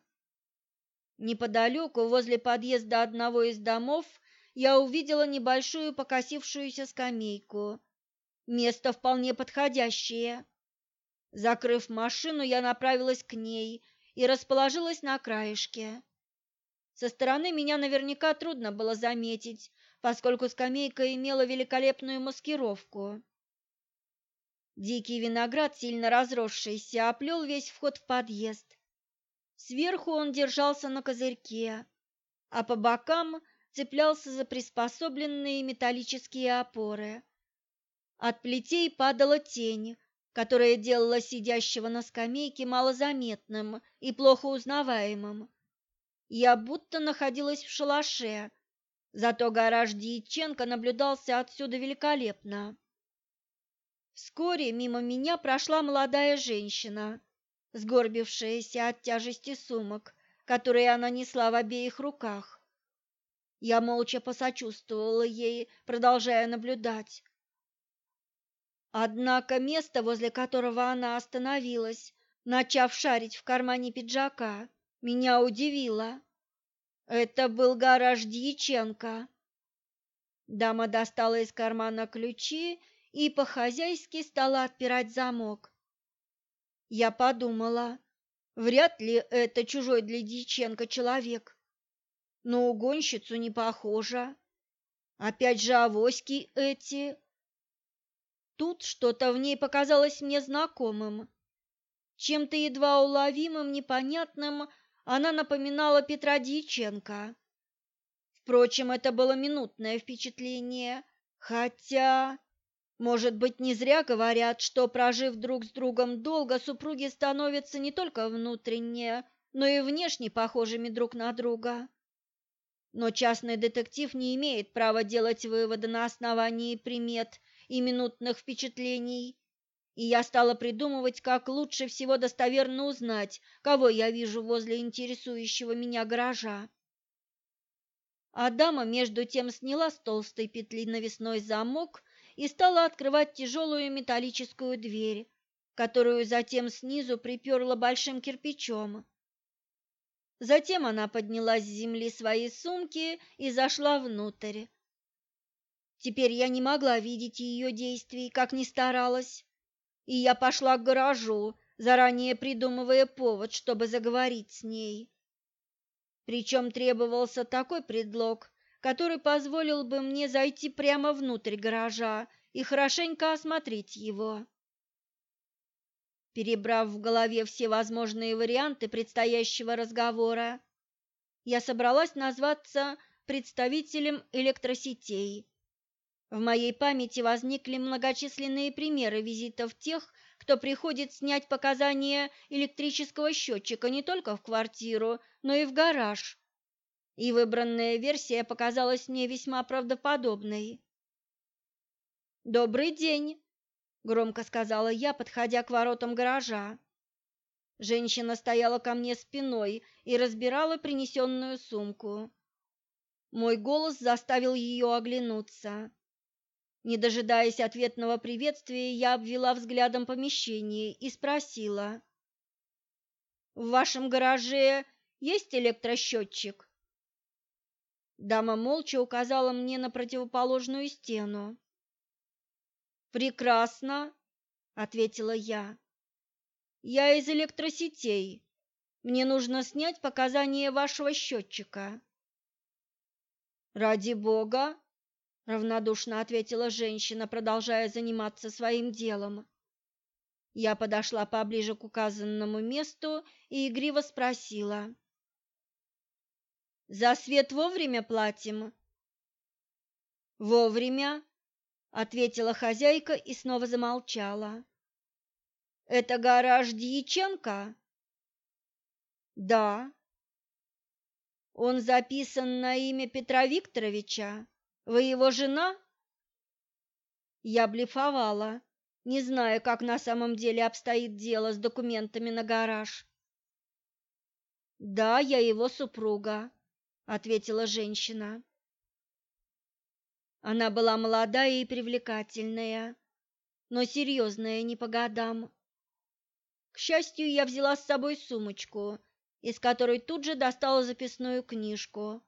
Неподалеку, возле подъезда одного из домов, я увидела небольшую покосившуюся скамейку. Место вполне подходящее. Закрыв машину, я направилась к ней и расположилась на краешке. Со стороны меня наверняка трудно было заметить, поскольку скамейка имела великолепную маскировку. Дикий виноград, сильно разросшийся, оплел весь вход в подъезд. Сверху он держался на козырьке, а по бокам цеплялся за приспособленные металлические опоры. От плетей падала тень, которая делала сидящего на скамейке малозаметным и плохо узнаваемым. Я будто находилась в шалаше, зато гараж Дьяченко наблюдался отсюда великолепно. Вскоре мимо меня прошла молодая женщина сгорбившаяся от тяжести сумок, которые она несла в обеих руках. Я молча посочувствовала ей, продолжая наблюдать. Однако место, возле которого она остановилась, начав шарить в кармане пиджака, меня удивило. Это был гараж Дьяченко. Дама достала из кармана ключи и по-хозяйски стала отпирать замок. Я подумала, вряд ли это чужой для Дьяченко человек. Но угонщицу не похоже. Опять же авоськи эти. Тут что-то в ней показалось мне знакомым. Чем-то едва уловимым, непонятным она напоминала Петра Дьяченко. Впрочем, это было минутное впечатление, хотя... Может быть, не зря говорят, что, прожив друг с другом долго, супруги становятся не только внутренне, но и внешне похожими друг на друга. Но частный детектив не имеет права делать выводы на основании примет и минутных впечатлений. И я стала придумывать, как лучше всего достоверно узнать, кого я вижу возле интересующего меня гаража. А дама между тем сняла с толстой петли навесной замок и стала открывать тяжелую металлическую дверь, которую затем снизу приперла большим кирпичом. Затем она подняла с земли свои сумки и зашла внутрь. Теперь я не могла видеть ее действий, как ни старалась, и я пошла к гаражу, заранее придумывая повод, чтобы заговорить с ней. Причем требовался такой предлог, который позволил бы мне зайти прямо внутрь гаража и хорошенько осмотреть его. Перебрав в голове все возможные варианты предстоящего разговора, я собралась назваться представителем электросетей. В моей памяти возникли многочисленные примеры визитов тех, кто приходит снять показания электрического счетчика не только в квартиру, но и в гараж. И выбранная версия показалась мне весьма правдоподобной. «Добрый день!» — громко сказала я, подходя к воротам гаража. Женщина стояла ко мне спиной и разбирала принесенную сумку. Мой голос заставил ее оглянуться. Не дожидаясь ответного приветствия, я обвела взглядом помещение и спросила. «В вашем гараже есть электросчетчик?» Дама молча указала мне на противоположную стену. «Прекрасно», — ответила я. «Я из электросетей. Мне нужно снять показания вашего счетчика». «Ради бога!» — равнодушно ответила женщина, продолжая заниматься своим делом. Я подошла поближе к указанному месту и игриво спросила. «За свет вовремя платим?» «Вовремя», — ответила хозяйка и снова замолчала. «Это гараж Дьяченко?» «Да», он записан на имя Петра Викторовича? Вы его жена? Я блефовала, не зная, как на самом деле обстоит дело с документами на гараж. Да, я его супруга, ответила женщина. Она была молодая и привлекательная, но серьезная не по годам. К счастью, я взяла с собой сумочку из которой тут же достала записную книжку.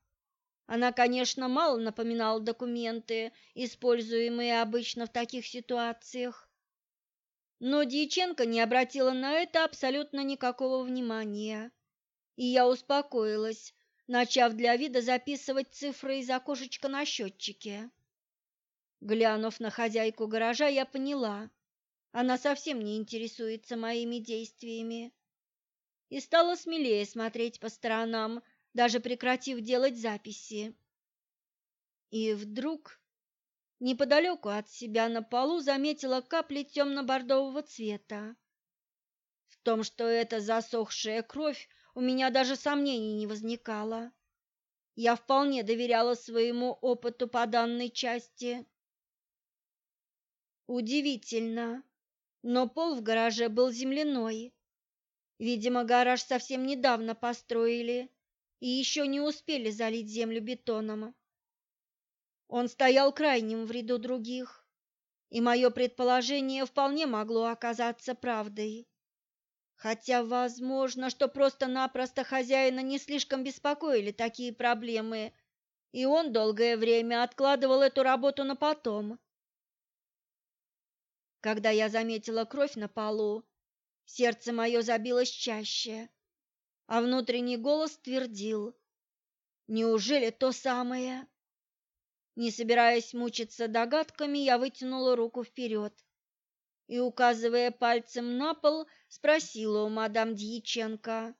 Она, конечно, мало напоминала документы, используемые обычно в таких ситуациях. Но Дьяченко не обратила на это абсолютно никакого внимания. И я успокоилась, начав для вида записывать цифры из окошечка на счетчике. Глянув на хозяйку гаража, я поняла, она совсем не интересуется моими действиями и стала смелее смотреть по сторонам, даже прекратив делать записи. И вдруг неподалеку от себя на полу заметила капли темно-бордового цвета. В том, что это засохшая кровь, у меня даже сомнений не возникало. Я вполне доверяла своему опыту по данной части. Удивительно, но пол в гараже был земляной, Видимо, гараж совсем недавно построили и еще не успели залить землю бетоном. Он стоял крайним в ряду других, и мое предположение вполне могло оказаться правдой. Хотя, возможно, что просто-напросто хозяина не слишком беспокоили такие проблемы, и он долгое время откладывал эту работу на потом. Когда я заметила кровь на полу, Сердце мое забилось чаще, а внутренний голос твердил: "Неужели то самое?" Не собираясь мучиться догадками, я вытянула руку вперед и, указывая пальцем на пол, спросила у мадам Дьяченко: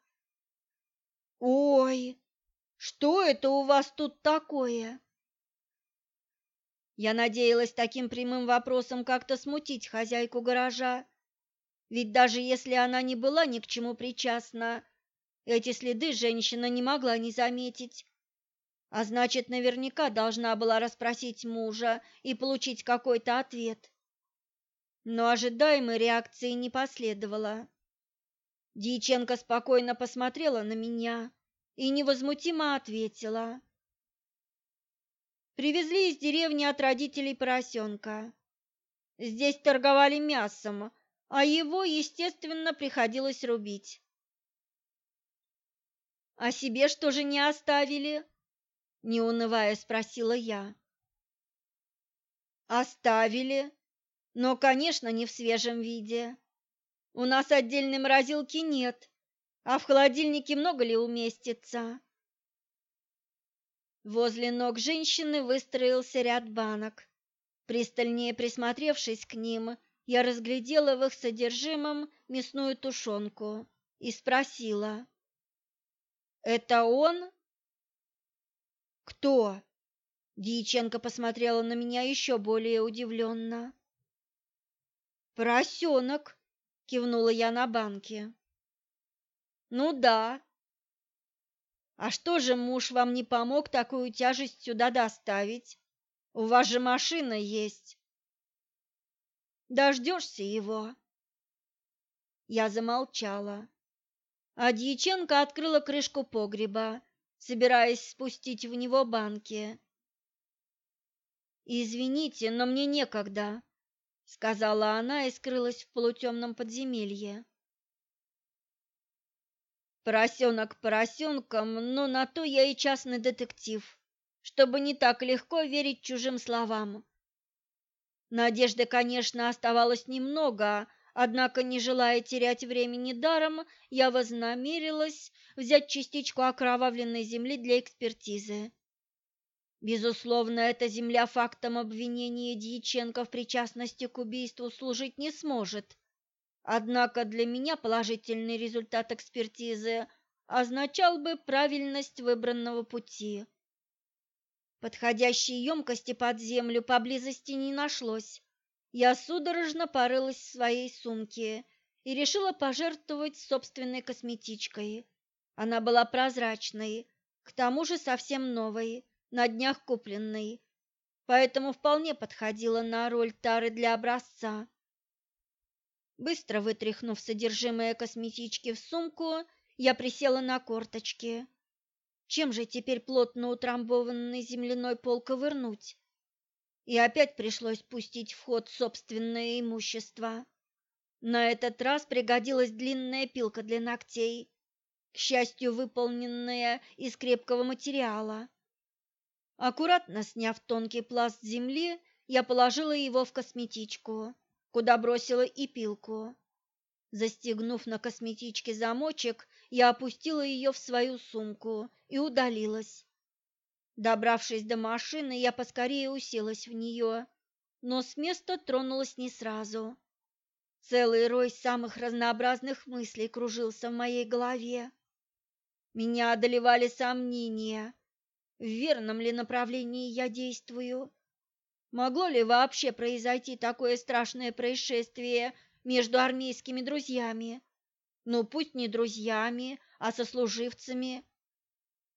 "Ой, что это у вас тут такое?" Я надеялась таким прямым вопросом как-то смутить хозяйку гаража, ведь даже если она не была ни к чему причастна, эти следы женщина не могла не заметить. А значит, наверняка должна была расспросить мужа и получить какой-то ответ. Но ожидаемой реакции не последовало. Дьяченко спокойно посмотрела на меня и невозмутимо ответила. Привезли из деревни от родителей поросенка. Здесь торговали мясом, а его, естественно, приходилось рубить. «А себе что же не оставили?» – не унывая спросила я. «Оставили, но, конечно, не в свежем виде. У нас отдельной морозилки нет, а в холодильнике много ли уместится?» Возле ног женщины выстроился ряд банок, Пристальнее присмотревшись к ним, я разглядела в их содержимом мясную тушенку и спросила. «Это он?» «Кто?» Дьяченко посмотрела на меня еще более удивленно. «Поросенок!» — кивнула я на банке. «Ну да. А что же муж вам не помог такую тяжесть сюда доставить? У вас же машина есть. Дождешься его?» Я замолчала. А Дьяченко открыла крышку погреба, собираясь спустить в него банки. «Извините, но мне некогда», — сказала она и скрылась в полутемном подземелье. Поросенок поросенком, но на то я и частный детектив, чтобы не так легко верить чужим словам. Надежды, конечно, оставалось немного, однако, не желая терять времени даром, я вознамерилась взять частичку окровавленной земли для экспертизы. Безусловно, эта земля фактом обвинения Дьяченко в причастности к убийству служить не сможет. Однако для меня положительный результат экспертизы означал бы правильность выбранного пути. Подходящей емкости под землю поблизости не нашлось. Я судорожно порылась в своей сумке и решила пожертвовать собственной косметичкой. Она была прозрачной, к тому же совсем новой, на днях купленной, поэтому вполне подходила на роль тары для образца. Быстро вытряхнув содержимое косметички в сумку, я присела на корточки. Чем же теперь плотно утрамбованный земляной пол ковырнуть? И опять пришлось пустить в ход собственное имущество. На этот раз пригодилась длинная пилка для ногтей, к счастью, выполненная из крепкого материала. Аккуратно сняв тонкий пласт земли, я положила его в косметичку, куда бросила и пилку. Застегнув на косметичке замочек, я опустила ее в свою сумку и удалилась. Добравшись до машины, я поскорее уселась в нее, но с места тронулась не сразу. Целый рой самых разнообразных мыслей кружился в моей голове. Меня одолевали сомнения, в верном ли направлении я действую. Могло ли вообще произойти такое страшное происшествие между армейскими друзьями? Ну, пусть не друзьями, а сослуживцами.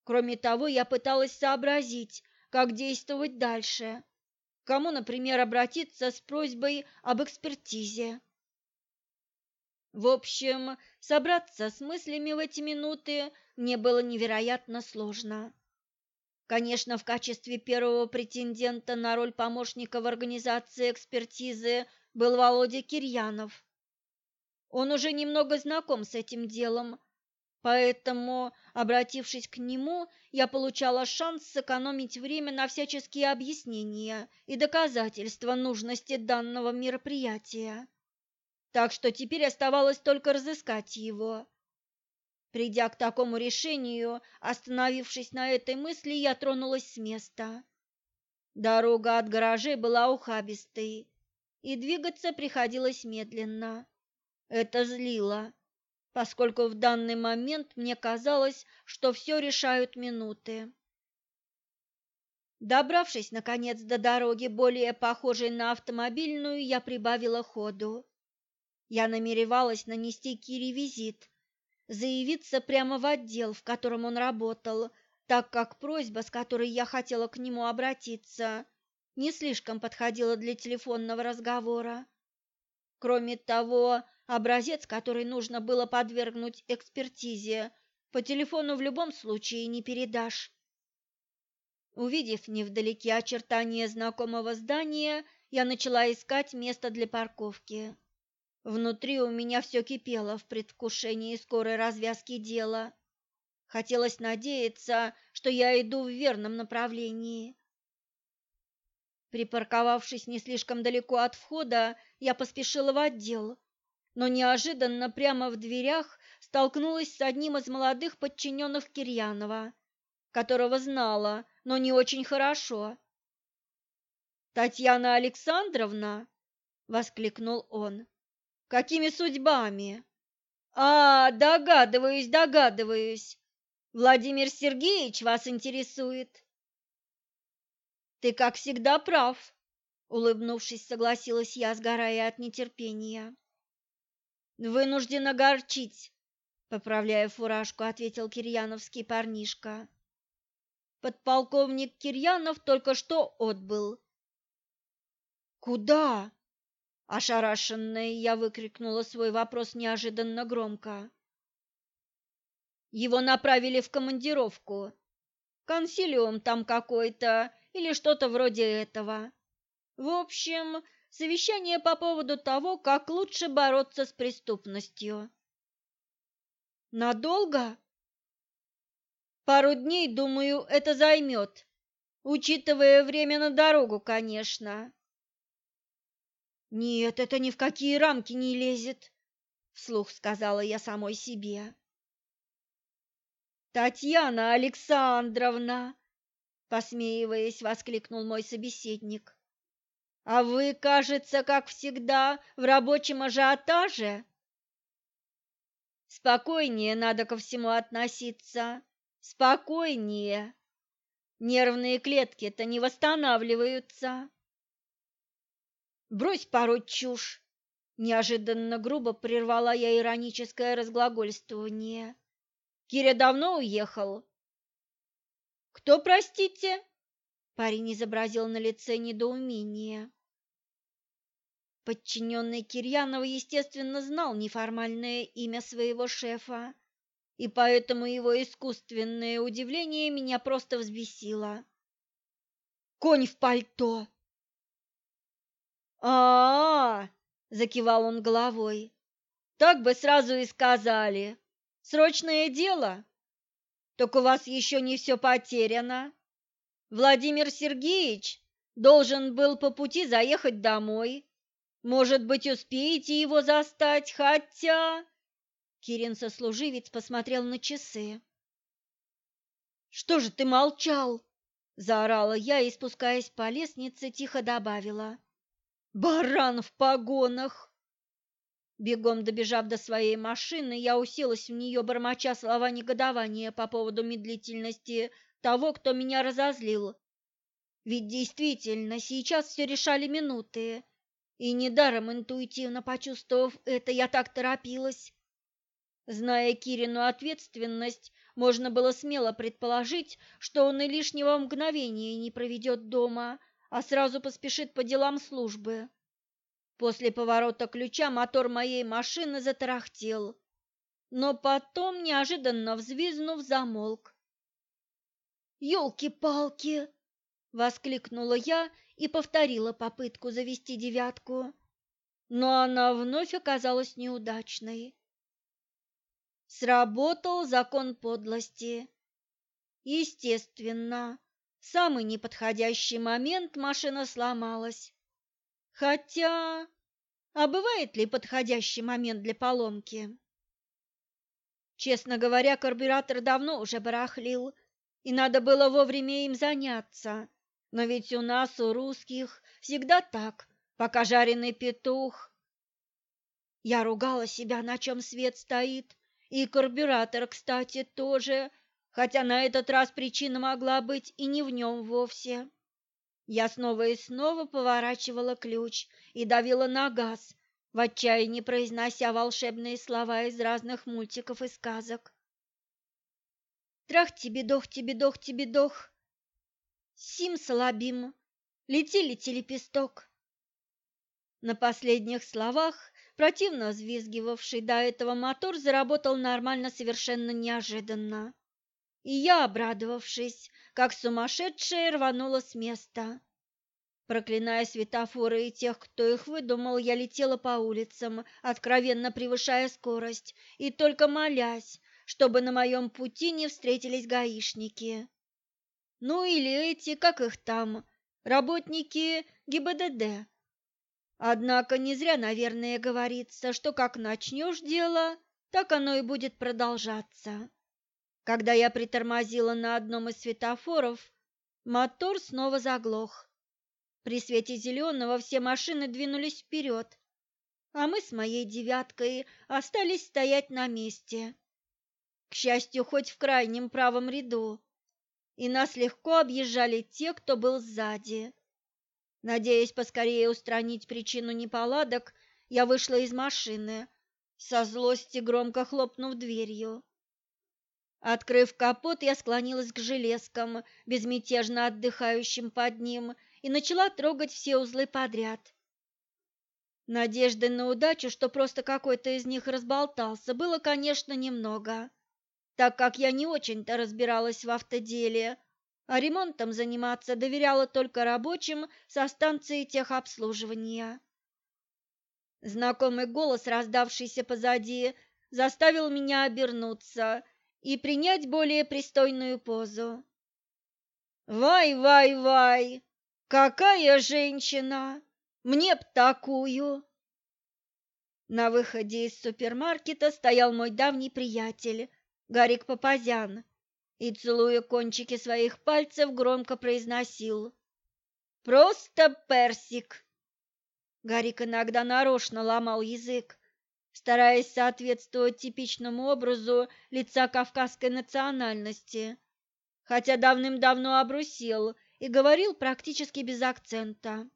Кроме того, я пыталась сообразить, как действовать дальше. Кому, например, обратиться с просьбой об экспертизе. В общем, собраться с мыслями в эти минуты мне было невероятно сложно. Конечно, в качестве первого претендента на роль помощника в организации экспертизы был Володя Кирьянов. Он уже немного знаком с этим делом, поэтому, обратившись к нему, я получала шанс сэкономить время на всяческие объяснения и доказательства нужности данного мероприятия. Так что теперь оставалось только разыскать его. Придя к такому решению, остановившись на этой мысли, я тронулась с места. Дорога от гаражей была ухабистой, и двигаться приходилось медленно. Это злило, поскольку в данный момент мне казалось, что все решают минуты. Добравшись, наконец, до дороги, более похожей на автомобильную, я прибавила ходу. Я намеревалась нанести Кире визит, заявиться прямо в отдел, в котором он работал, так как просьба, с которой я хотела к нему обратиться, не слишком подходила для телефонного разговора. Кроме того, образец, который нужно было подвергнуть экспертизе, по телефону в любом случае не передашь. Увидев невдалеке очертания знакомого здания, я начала искать место для парковки. Внутри у меня все кипело в предвкушении скорой развязки дела. Хотелось надеяться, что я иду в верном направлении. Припарковавшись не слишком далеко от входа, я поспешила в отдел, но неожиданно прямо в дверях столкнулась с одним из молодых подчиненных Кирьянова, которого знала, но не очень хорошо. Татьяна Александровна, воскликнул он. Какими судьбами? А, догадываюсь, догадываюсь. Владимир Сергеевич вас интересует. Ты, как всегда, прав, улыбнувшись, согласилась я, сгорая от нетерпения. Вынуждена горчить, поправляя фуражку, ответил кирьяновский парнишка. Подполковник Кирьянов только что отбыл. Куда? Ошарашенная я выкрикнула свой вопрос неожиданно громко. Его направили в командировку. Консилиум там какой-то или что-то вроде этого. В общем, совещание по поводу того, как лучше бороться с преступностью. Надолго? Пару дней, думаю, это займет, учитывая время на дорогу, конечно. Нет, это ни в какие рамки не лезет, вслух сказала я самой себе. Татьяна Александровна, посмеиваясь, воскликнул мой собеседник. А вы, кажется, как всегда, в рабочем ажиотаже. Спокойнее надо ко всему относиться. Спокойнее. Нервные клетки-то не восстанавливаются. Брось пару чушь. Неожиданно грубо прервала я ироническое разглагольствование. Киря давно уехал. Кто, простите? Парень изобразил на лице недоумение. Подчиненный Кирьянова, естественно, знал неформальное имя своего шефа, и поэтому его искусственное удивление меня просто взбесило. «Конь в пальто!» А, -а, закивал он головой. Так бы сразу и сказали. Срочное дело. Так у вас еще не все потеряно. Владимир Сергеевич должен был по пути заехать домой. Может быть, успеете его застать, хотя Кирин сослуживец посмотрел на часы. Что же ты молчал? заорала я и, спускаясь по лестнице, тихо добавила: Баран в погонах! Бегом добежав до своей машины, я уселась в нее, бормоча слова негодования по поводу медлительности того, кто меня разозлил. Ведь действительно, сейчас все решали минуты, и недаром интуитивно почувствовав это, я так торопилась. Зная Кирину ответственность, можно было смело предположить, что он и лишнего мгновения не проведет дома, а сразу поспешит по делам службы. После поворота ключа мотор моей машины затарахтел, но потом, неожиданно взвизнув, замолк. «Елки-палки!» — воскликнула я и повторила попытку завести девятку, но она вновь оказалась неудачной. Сработал закон подлости. Естественно, самый неподходящий момент машина сломалась. Хотя, а бывает ли подходящий момент для поломки? Честно говоря, карбюратор давно уже барахлил, и надо было вовремя им заняться. Но ведь у нас, у русских, всегда так, пока жареный петух. Я ругала себя, на чем свет стоит, и карбюратор, кстати, тоже – хотя на этот раз причина могла быть и не в нем вовсе. Я снова и снова поворачивала ключ и давила на газ, в отчаянии произнося волшебные слова из разных мультиков и сказок. Трах тебе дох, тебе дох, тебе дох. Сим салабим, лети, лети, лепесток. На последних словах противно взвизгивавший до этого мотор заработал нормально совершенно неожиданно и я, обрадовавшись, как сумасшедшая, рванула с места. Проклиная светофоры и тех, кто их выдумал, я летела по улицам, откровенно превышая скорость, и только молясь, чтобы на моем пути не встретились гаишники. Ну или эти, как их там, работники ГИБДД. Однако не зря, наверное, говорится, что как начнешь дело, так оно и будет продолжаться. Когда я притормозила на одном из светофоров, мотор снова заглох. При свете зеленого все машины двинулись вперед, а мы с моей девяткой остались стоять на месте. К счастью, хоть в крайнем правом ряду, и нас легко объезжали те, кто был сзади. Надеясь поскорее устранить причину неполадок, я вышла из машины, со злости громко хлопнув дверью. Открыв капот, я склонилась к железкам, безмятежно отдыхающим под ним, и начала трогать все узлы подряд. Надежды на удачу, что просто какой-то из них разболтался, было, конечно, немного, так как я не очень-то разбиралась в автоделе, а ремонтом заниматься доверяла только рабочим со станции техобслуживания. Знакомый голос, раздавшийся позади, заставил меня обернуться и принять более пристойную позу. «Вай, вай, вай! Какая женщина! Мне б такую!» На выходе из супермаркета стоял мой давний приятель, Гарик Папазян, и, целуя кончики своих пальцев, громко произносил «Просто персик!» Гарик иногда нарочно ломал язык, стараясь соответствовать типичному образу лица кавказской национальности, хотя давным-давно обрусел и говорил практически без акцента.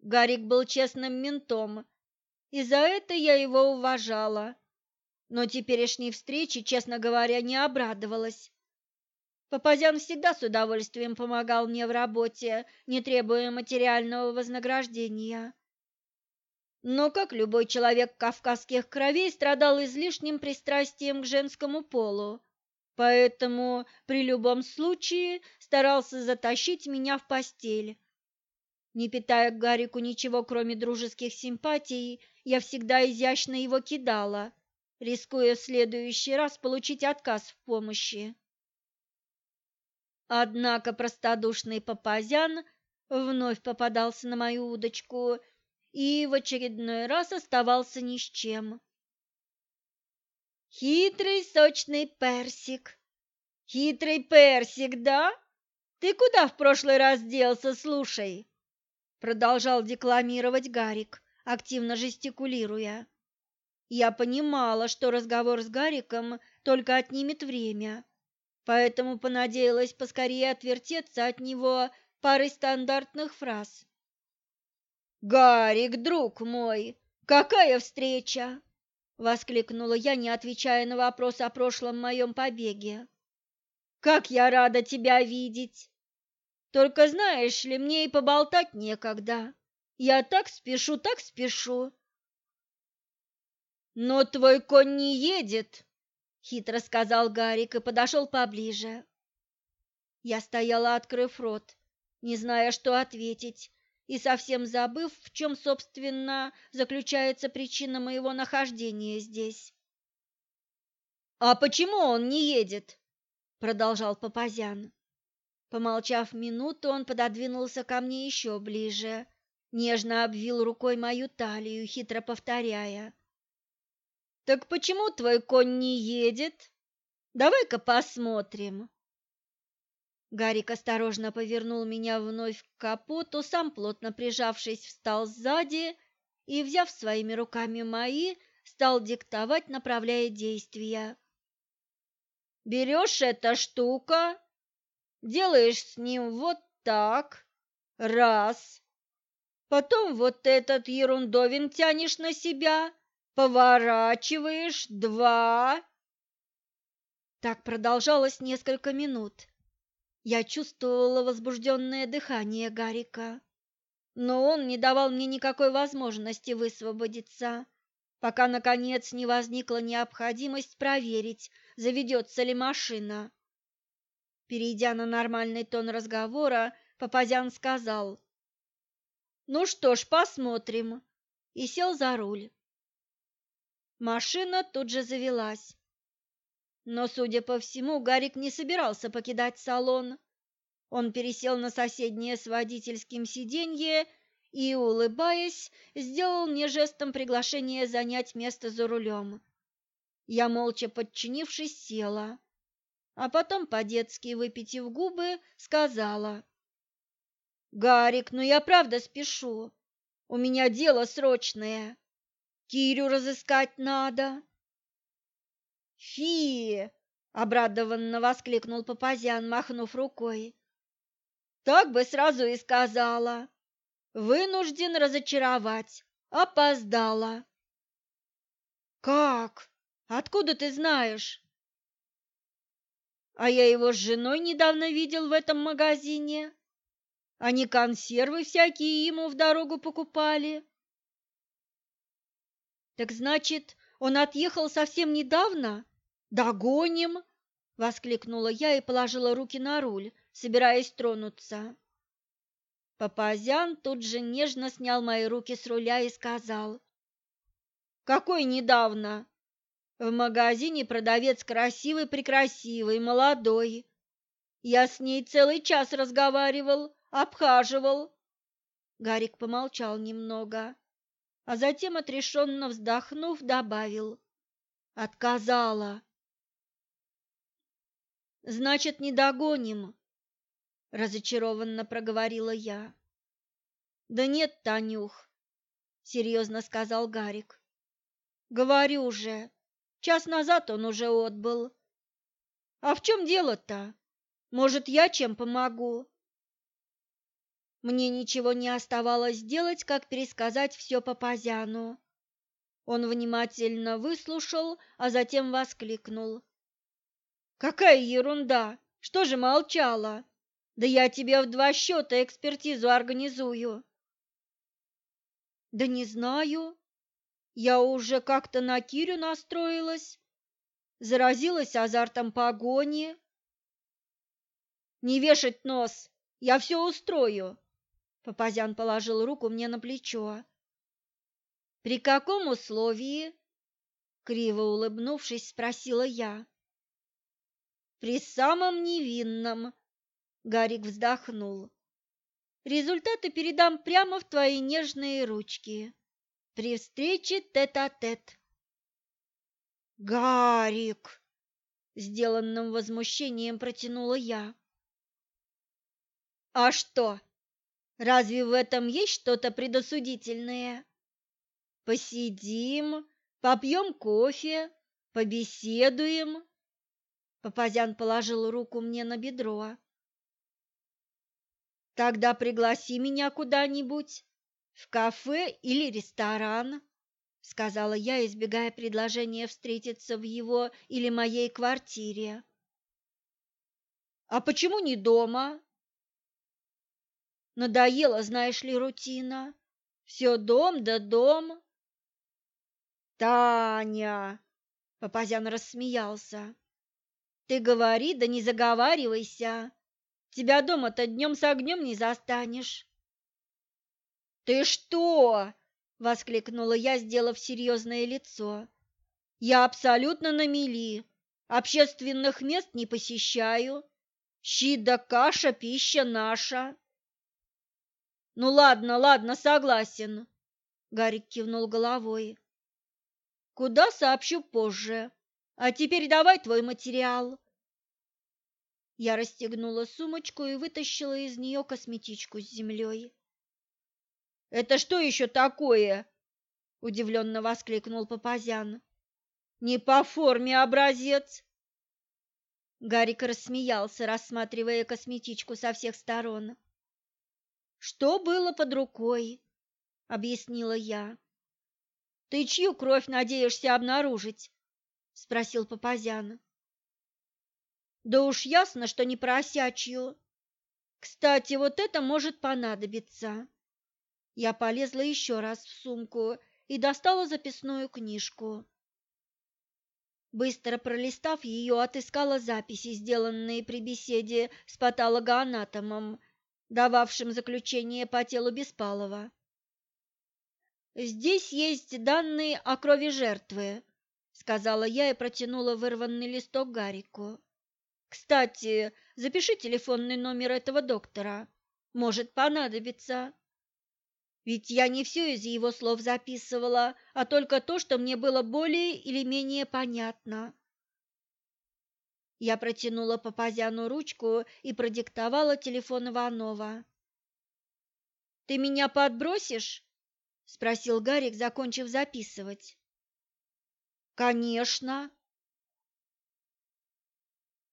Гарик был честным ментом, и за это я его уважала но теперешней встрече, честно говоря, не обрадовалась. Папазян всегда с удовольствием помогал мне в работе, не требуя материального вознаграждения. Но, как любой человек кавказских кровей, страдал излишним пристрастием к женскому полу, поэтому при любом случае старался затащить меня в постель. Не питая к Гарику ничего, кроме дружеских симпатий, я всегда изящно его кидала – рискуя в следующий раз получить отказ в помощи. Однако простодушный Папазян вновь попадался на мою удочку и в очередной раз оставался ни с чем. Хитрый сочный персик. Хитрый персик, да? Ты куда в прошлый раз делся, слушай? Продолжал декламировать Гарик, активно жестикулируя. Я понимала, что разговор с Гариком только отнимет время, поэтому понадеялась поскорее отвертеться от него парой стандартных фраз. «Гарик, друг мой, какая встреча!» — воскликнула я, не отвечая на вопрос о прошлом моем побеге. «Как я рада тебя видеть! Только знаешь ли, мне и поболтать некогда. Я так спешу, так спешу, «Но твой конь не едет!» — хитро сказал Гарик и подошел поближе. Я стояла, открыв рот, не зная, что ответить, и совсем забыв, в чем, собственно, заключается причина моего нахождения здесь. «А почему он не едет?» — продолжал Папазян. Помолчав минуту, он пододвинулся ко мне еще ближе, нежно обвил рукой мою талию, хитро повторяя. Так почему твой конь не едет? Давай-ка посмотрим. Гарик осторожно повернул меня вновь к капоту, сам плотно прижавшись, встал сзади и, взяв своими руками мои, стал диктовать, направляя действия. Берешь эта штука, делаешь с ним вот так, раз, потом вот этот ерундовин тянешь на себя, Поворачиваешь два. Так продолжалось несколько минут. Я чувствовала возбужденное дыхание Гарика, но он не давал мне никакой возможности высвободиться, пока, наконец, не возникла необходимость проверить, заведется ли машина. Перейдя на нормальный тон разговора, Папазян сказал, «Ну что ж, посмотрим», и сел за руль. Машина тут же завелась. Но, судя по всему, Гарик не собирался покидать салон. Он пересел на соседнее с водительским сиденье и, улыбаясь, сделал мне жестом приглашения занять место за рулем. Я, молча подчинившись, села, а потом, по-детски выпитив губы, сказала. Гарик, ну я правда спешу. У меня дело срочное. Кирю разыскать надо. Фи! обрадованно воскликнул Папазян, махнув рукой. Так бы сразу и сказала. Вынужден разочаровать. Опоздала. Как? Откуда ты знаешь? А я его с женой недавно видел в этом магазине. Они консервы всякие ему в дорогу покупали. Так значит, он отъехал совсем недавно? Догоним, воскликнула я и положила руки на руль, собираясь тронуться. Папазян тут же нежно снял мои руки с руля и сказал: "Какой недавно? В магазине продавец красивый-прекрасивый, молодой. Я с ней целый час разговаривал, обхаживал. Гарик помолчал немного, а затем, отрешенно вздохнув, добавил. Отказала. Значит, не догоним, разочарованно проговорила я. Да нет, Танюх, серьезно сказал Гарик. Говорю же, час назад он уже отбыл. А в чем дело-то? Может, я чем помогу? Мне ничего не оставалось делать, как пересказать все Папазяну. Он внимательно выслушал, а затем воскликнул. «Какая ерунда! Что же молчала? Да я тебе в два счета экспертизу организую!» «Да не знаю. Я уже как-то на Кирю настроилась, заразилась азартом погони. Не вешать нос, я все устрою!» Папазян положил руку мне на плечо. При каком условии? Криво улыбнувшись, спросила я. При самом невинном, Гарик вздохнул. Результаты передам прямо в твои нежные ручки. При встрече тет-а-тет. -тет. Гарик, сделанным возмущением протянула я. А что? Разве в этом есть что-то предосудительное? Посидим, попьем кофе, побеседуем. Папазян положил руку мне на бедро. Тогда пригласи меня куда-нибудь, в кафе или ресторан, сказала я, избегая предложения встретиться в его или моей квартире. А почему не дома? Надоела, знаешь ли, рутина. Все дом да дом. Таня, Папазян рассмеялся. Ты говори, да не заговаривайся. Тебя дома-то днем с огнем не застанешь. Ты что? воскликнула я, сделав серьезное лицо. Я абсолютно на мели. Общественных мест не посещаю. Щи да каша пища наша. Ну ладно, ладно, согласен. Гарик кивнул головой. Куда сообщу позже. А теперь давай твой материал. Я расстегнула сумочку и вытащила из нее косметичку с землей. «Это что еще такое?» – удивленно воскликнул Папазян. «Не по форме образец!» Гарик рассмеялся, рассматривая косметичку со всех сторон. Что было под рукой? объяснила я. Ты чью кровь надеешься обнаружить? Спросил Папазян. Да уж ясно, что не просячью. Кстати, вот это может понадобиться. Я полезла еще раз в сумку и достала записную книжку. Быстро пролистав ее, отыскала записи, сделанные при беседе с патологоанатомом дававшим заключение по телу Беспалова. «Здесь есть данные о крови жертвы», — сказала я и протянула вырванный листок Гарику. «Кстати, запиши телефонный номер этого доктора. Может понадобиться». Ведь я не все из его слов записывала, а только то, что мне было более или менее понятно. Я протянула Папазяну ручку и продиктовала телефон Иванова. Ты меня подбросишь? спросил Гарик, закончив записывать. Конечно,